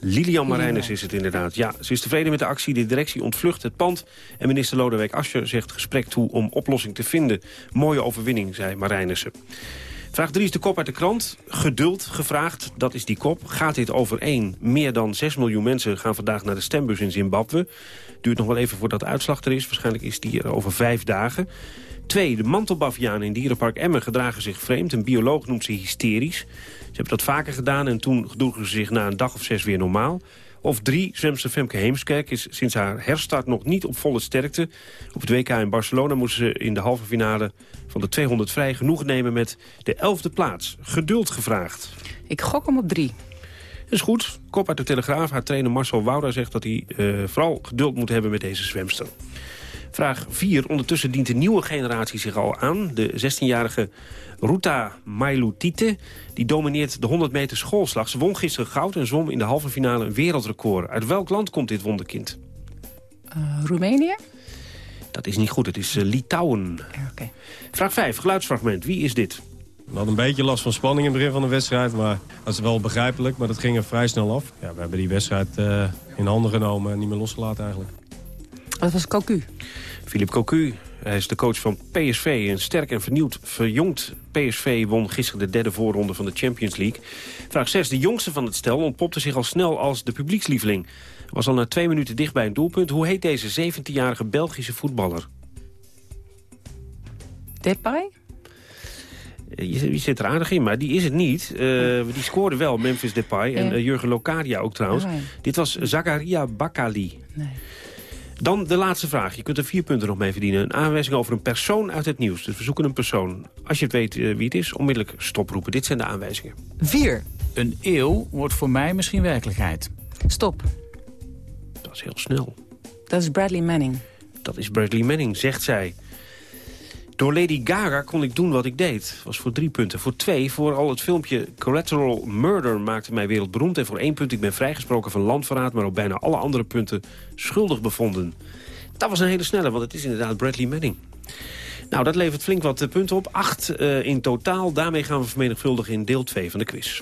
Speaker 2: Lilian Marijnis is het inderdaad. Ja, ze is tevreden met de actie. De directie ontvlucht het pand. En minister Lodewijk Asscher zegt gesprek toe om oplossing te vinden. Mooie overwinning, zei Marijnissen. Vraag 3 is de kop uit de krant. Geduld gevraagd, dat is die kop. Gaat dit over één? Meer dan 6 miljoen mensen gaan vandaag naar de stembus in Zimbabwe. Duurt nog wel even voordat de uitslag er is. Waarschijnlijk is die er over vijf dagen. Twee, de mantelbavianen in dierenpark Emmen gedragen zich vreemd. Een bioloog noemt ze hysterisch. Ze hebben dat vaker gedaan en toen gedroegen ze zich na een dag of zes weer normaal. Of drie, zwemster Femke Heemskerk is sinds haar herstart nog niet op volle sterkte. Op het WK in Barcelona moest ze in de halve finale van de 200 vrij genoegen nemen met de elfde plaats. Geduld gevraagd.
Speaker 33: Ik gok hem op drie.
Speaker 2: Dat is goed. Kop uit de Telegraaf. Haar trainer Marcel Wouda zegt dat hij eh, vooral geduld moet hebben met deze zwemster. Vraag 4. Ondertussen dient de nieuwe generatie zich al aan. De 16-jarige Ruta Mailutite die domineert de 100 meter schoolslag. Ze won gisteren goud en zwom in de halve finale een wereldrecord. Uit welk land komt dit wonderkind?
Speaker 33: Eh, Roemenië?
Speaker 2: Dat is niet goed, het is eh, Litouwen. Vraag 5. Geluidsfragment. Wie is dit?
Speaker 35: We hadden een beetje last van spanning in het begin van de wedstrijd. Maar dat is wel begrijpelijk, maar dat ging er vrij snel af. Ja, we hebben die wedstrijd eh, in handen genomen en niet meer losgelaten eigenlijk.
Speaker 33: Dat was Cocu.
Speaker 2: Philippe Cocu. Hij is de coach van PSV. Een sterk en vernieuwd, verjongd PSV won gisteren de derde voorronde van de Champions League. Vraag 6. De jongste van het stel ontpopte zich al snel als de publiekslieveling. Was al na twee minuten dicht bij een doelpunt. Hoe heet deze 17-jarige Belgische voetballer?
Speaker 33: Depay?
Speaker 2: Eh, Je, zit er aardig in, maar die is het niet. Eh, die scoorde wel, Memphis Depay. En eh, Jurgen Locadia ook trouwens.
Speaker 33: Oh.
Speaker 2: Dit was Zakaria Bakali.
Speaker 33: Nee.
Speaker 2: Dan de laatste vraag. Je kunt er vier punten nog mee verdienen. Een aanwijzing over een persoon uit het nieuws. Dus we zoeken een persoon. Als je het weet eh, wie het is, onmiddellijk stoproepen. Dit zijn de aanwijzingen.
Speaker 36: 4. Een eeuw wordt voor mij misschien werkelijkheid.
Speaker 33: Stop.
Speaker 2: Dat is heel snel.
Speaker 33: Dat is Bradley Manning.
Speaker 2: Dat is Bradley Manning, zegt zij. Door Lady Gaga kon ik doen wat ik deed. was voor drie punten. Voor twee, voor al het filmpje Collateral Murder maakte mij wereldberoemd. En voor één punt, ik ben vrijgesproken van landverraad... maar op bijna alle andere punten schuldig bevonden. Dat was een hele snelle, want het is inderdaad Bradley Manning. Nou, dat levert flink wat eh, punten op. Acht eh, in totaal. Daarmee gaan we vermenigvuldigen in deel 2 van de quiz.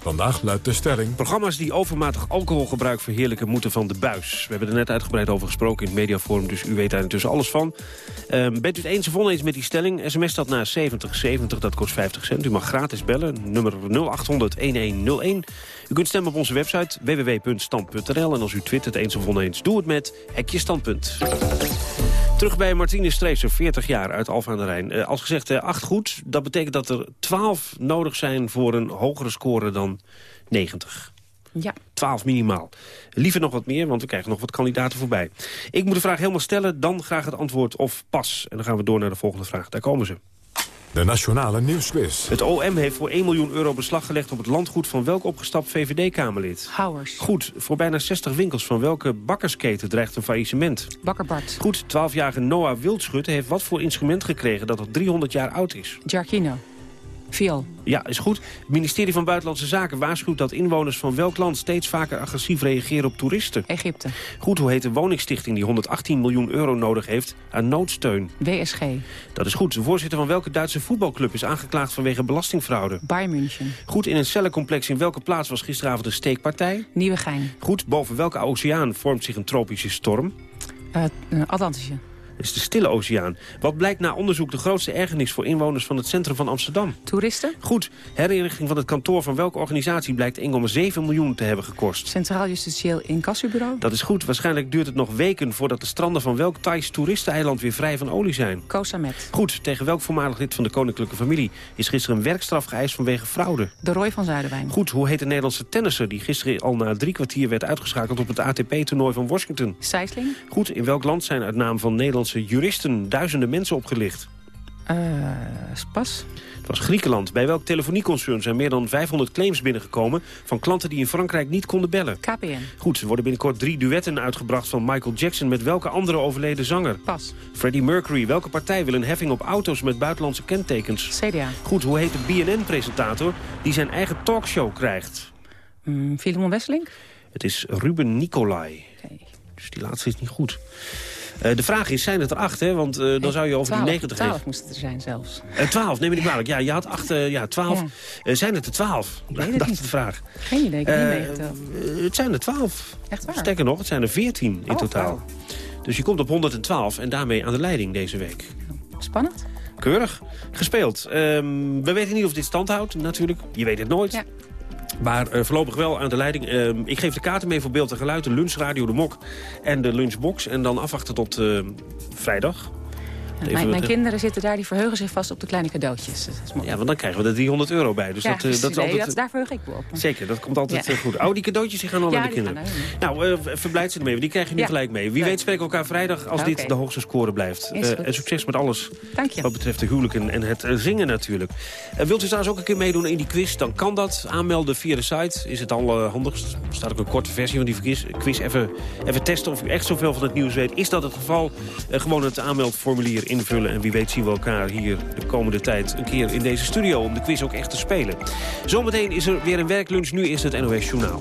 Speaker 1: Vandaag luidt de stelling...
Speaker 2: Programma's die overmatig alcoholgebruik verheerlijken moeten van de buis. We hebben er net uitgebreid over gesproken in het mediaforum, dus u weet daar intussen alles van. Ehm, bent u het eens of oneens met die stelling? SMS dat naar 7070, dat kost 50 cent. U mag gratis bellen, nummer 0800-1101. U kunt stemmen op onze website www.stand.nl. En als u twittert eens of oneens, doe het met Hekje Standpunt. Terug bij Martine Streeser, 40 jaar, uit Alphen aan de Rijn. Eh, als gezegd, eh, 8 goed. Dat betekent dat er 12 nodig zijn voor een hogere score dan 90.
Speaker 33: Ja.
Speaker 2: 12 minimaal. Liever nog wat meer, want we krijgen nog wat kandidaten voorbij. Ik moet de vraag helemaal stellen, dan graag het antwoord of pas. En dan gaan we door naar de volgende vraag. Daar komen ze.
Speaker 1: De Nationale Nieuwsquiz.
Speaker 2: Het OM heeft voor 1 miljoen euro beslag gelegd op het landgoed van welk opgestapt VVD-Kamerlid?
Speaker 33: Houwers.
Speaker 2: Goed, voor bijna 60 winkels van welke bakkersketen dreigt een faillissement?
Speaker 33: Bakker Bart.
Speaker 2: Goed, 12-jarige Noah Wildschutte heeft wat voor instrument gekregen dat al 300 jaar oud is?
Speaker 33: Giacchino. Viool.
Speaker 2: Ja, is goed. Het ministerie van Buitenlandse Zaken waarschuwt dat inwoners van welk land steeds vaker agressief reageren op toeristen.
Speaker 33: Egypte.
Speaker 2: Goed, hoe heet de woningstichting die 118 miljoen euro nodig heeft aan noodsteun?
Speaker 33: WSG.
Speaker 2: Dat is goed. De voorzitter van welke Duitse voetbalclub is aangeklaagd vanwege belastingfraude?
Speaker 33: Bayern München.
Speaker 2: Goed, in een cellencomplex in welke plaats was gisteravond een steekpartij?
Speaker 33: Nieuwegein.
Speaker 2: Goed, boven welke oceaan vormt zich een tropische storm?
Speaker 33: Uh, uh, Atlantische.
Speaker 2: Is de Stille Oceaan. Wat blijkt na onderzoek de grootste ergernis voor inwoners van het centrum van Amsterdam?
Speaker 33: Toeristen.
Speaker 2: Goed. Herinrichting van het kantoor van welke organisatie blijkt 1,7 miljoen te hebben gekost?
Speaker 33: Centraal Justitieel Incassobureau.
Speaker 2: Dat is goed. Waarschijnlijk duurt het nog weken voordat de stranden van welk Thais toeristeneiland weer vrij van olie zijn.
Speaker 33: Kosamet.
Speaker 2: Goed. Tegen welk voormalig lid van de koninklijke familie is gisteren een werkstraf geëist vanwege fraude?
Speaker 33: De Roy van Zuiderwijn.
Speaker 2: Goed. Hoe heet de Nederlandse tennisser die gisteren al na drie kwartier werd uitgeschakeld op het ATP-toernooi van Washington?
Speaker 33: Sijsling.
Speaker 2: Goed. In welk land zijn uit naam van Nederlandse juristen duizenden mensen opgelicht?
Speaker 33: Uh, pas.
Speaker 2: Het was Griekenland. Bij welk telefonieconcern zijn meer dan 500 claims binnengekomen... van klanten die in Frankrijk niet konden bellen?
Speaker 33: KPN.
Speaker 2: Goed, er worden binnenkort drie duetten uitgebracht van Michael Jackson... met welke andere overleden zanger?
Speaker 33: Pas.
Speaker 2: Freddie Mercury. Welke partij wil een heffing op auto's met buitenlandse kentekens?
Speaker 33: CDA.
Speaker 2: Goed, hoe heet de BNN-presentator die zijn eigen talkshow krijgt?
Speaker 33: Mm, Filemon Wesseling?
Speaker 2: Het is Ruben Nicolai.
Speaker 33: Okay.
Speaker 2: Dus die laatste is niet goed. Uh, de vraag is, zijn het er acht? Hè? Want uh, dan zou je over
Speaker 33: 12,
Speaker 2: die 90
Speaker 33: 12 moest het er zijn zelfs.
Speaker 2: Uh, 12, neem me niet kwalijk. Ja, je had acht, ja, 12. Ja. zijn het er 12?
Speaker 33: Het
Speaker 2: dat
Speaker 33: niet.
Speaker 2: is de vraag.
Speaker 33: Geen idee, ik heb niet meegeteld.
Speaker 2: het zijn er 12.
Speaker 33: Echt waar?
Speaker 2: Sterker nog, het zijn er 14 in
Speaker 33: oh,
Speaker 2: totaal.
Speaker 33: Wow.
Speaker 2: Dus je komt op 112 en daarmee aan de leiding deze week.
Speaker 33: Spannend.
Speaker 2: Keurig. Gespeeld. Um, we weten niet of dit stand houdt, natuurlijk. Je weet het nooit.
Speaker 33: Ja.
Speaker 2: Maar uh, voorlopig wel aan de leiding. Uh, ik geef de kaarten mee voor beeld en geluid, de lunchradio, de mok en de lunchbox. En dan afwachten tot uh, vrijdag.
Speaker 33: Mijn, mijn kinderen zitten daar, die verheugen zich vast op de kleine cadeautjes. Dat.
Speaker 2: Ja, want dan krijgen we er 300 euro bij. Dus
Speaker 33: ja,
Speaker 2: dat, dat,
Speaker 33: nee,
Speaker 2: is altijd,
Speaker 33: dat, daar verheug ik me op.
Speaker 2: Zeker, dat komt altijd
Speaker 33: ja.
Speaker 2: goed. Oh, die cadeautjes die gaan al
Speaker 33: ja,
Speaker 2: aan de kinderen.
Speaker 33: nou,
Speaker 2: uh, verblijd ze ermee, die krijg je nu gelijk mee. Wie weet spreken we elkaar vrijdag als
Speaker 33: Okay.
Speaker 2: dit de hoogste score blijft. En succes met alles
Speaker 33: Dank je.
Speaker 2: wat betreft de huwelijken en het zingen natuurlijk. wilt u trouwens ook een keer meedoen in die quiz, dan kan dat. Aanmelden via de site is het al handigst. Er staat ook een korte versie van die quiz. quiz even, even testen of u echt zoveel van het nieuws weet. Is dat het geval? gewoon het aanmeldformulier invullen. En wie weet zien we elkaar hier de komende tijd een keer in deze studio... om de quiz ook echt te spelen. Zometeen is er weer een werklunch. Nu is het NOS Journaal.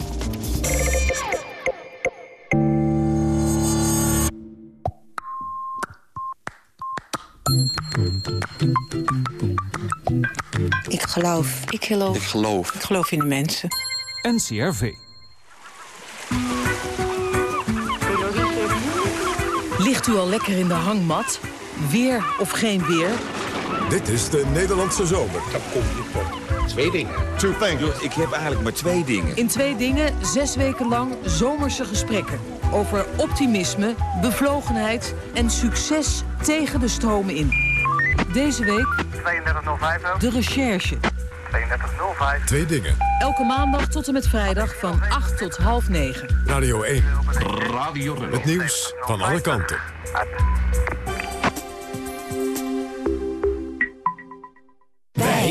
Speaker 37: Ik geloof. Ik geloof.
Speaker 38: Ik geloof.
Speaker 37: Ik geloof in de mensen.
Speaker 38: NCRV.
Speaker 39: Ligt u al lekker in de hangmat? Weer of geen weer?
Speaker 1: Dit is de Nederlandse zomer.
Speaker 38: Dan kom je tot twee dingen.
Speaker 1: Two things.
Speaker 38: Ik heb eigenlijk maar twee dingen.
Speaker 39: In twee dingen, zes weken lang zomerse gesprekken. Over optimisme, bevlogenheid en succes tegen de stromen in. Deze week
Speaker 40: 3205
Speaker 39: de recherche.
Speaker 40: 3205.
Speaker 1: Twee dingen.
Speaker 39: Elke maandag tot en met vrijdag van 8 tot half 9.
Speaker 1: Radio 1.
Speaker 38: Radio
Speaker 1: Het nieuws van alle kanten.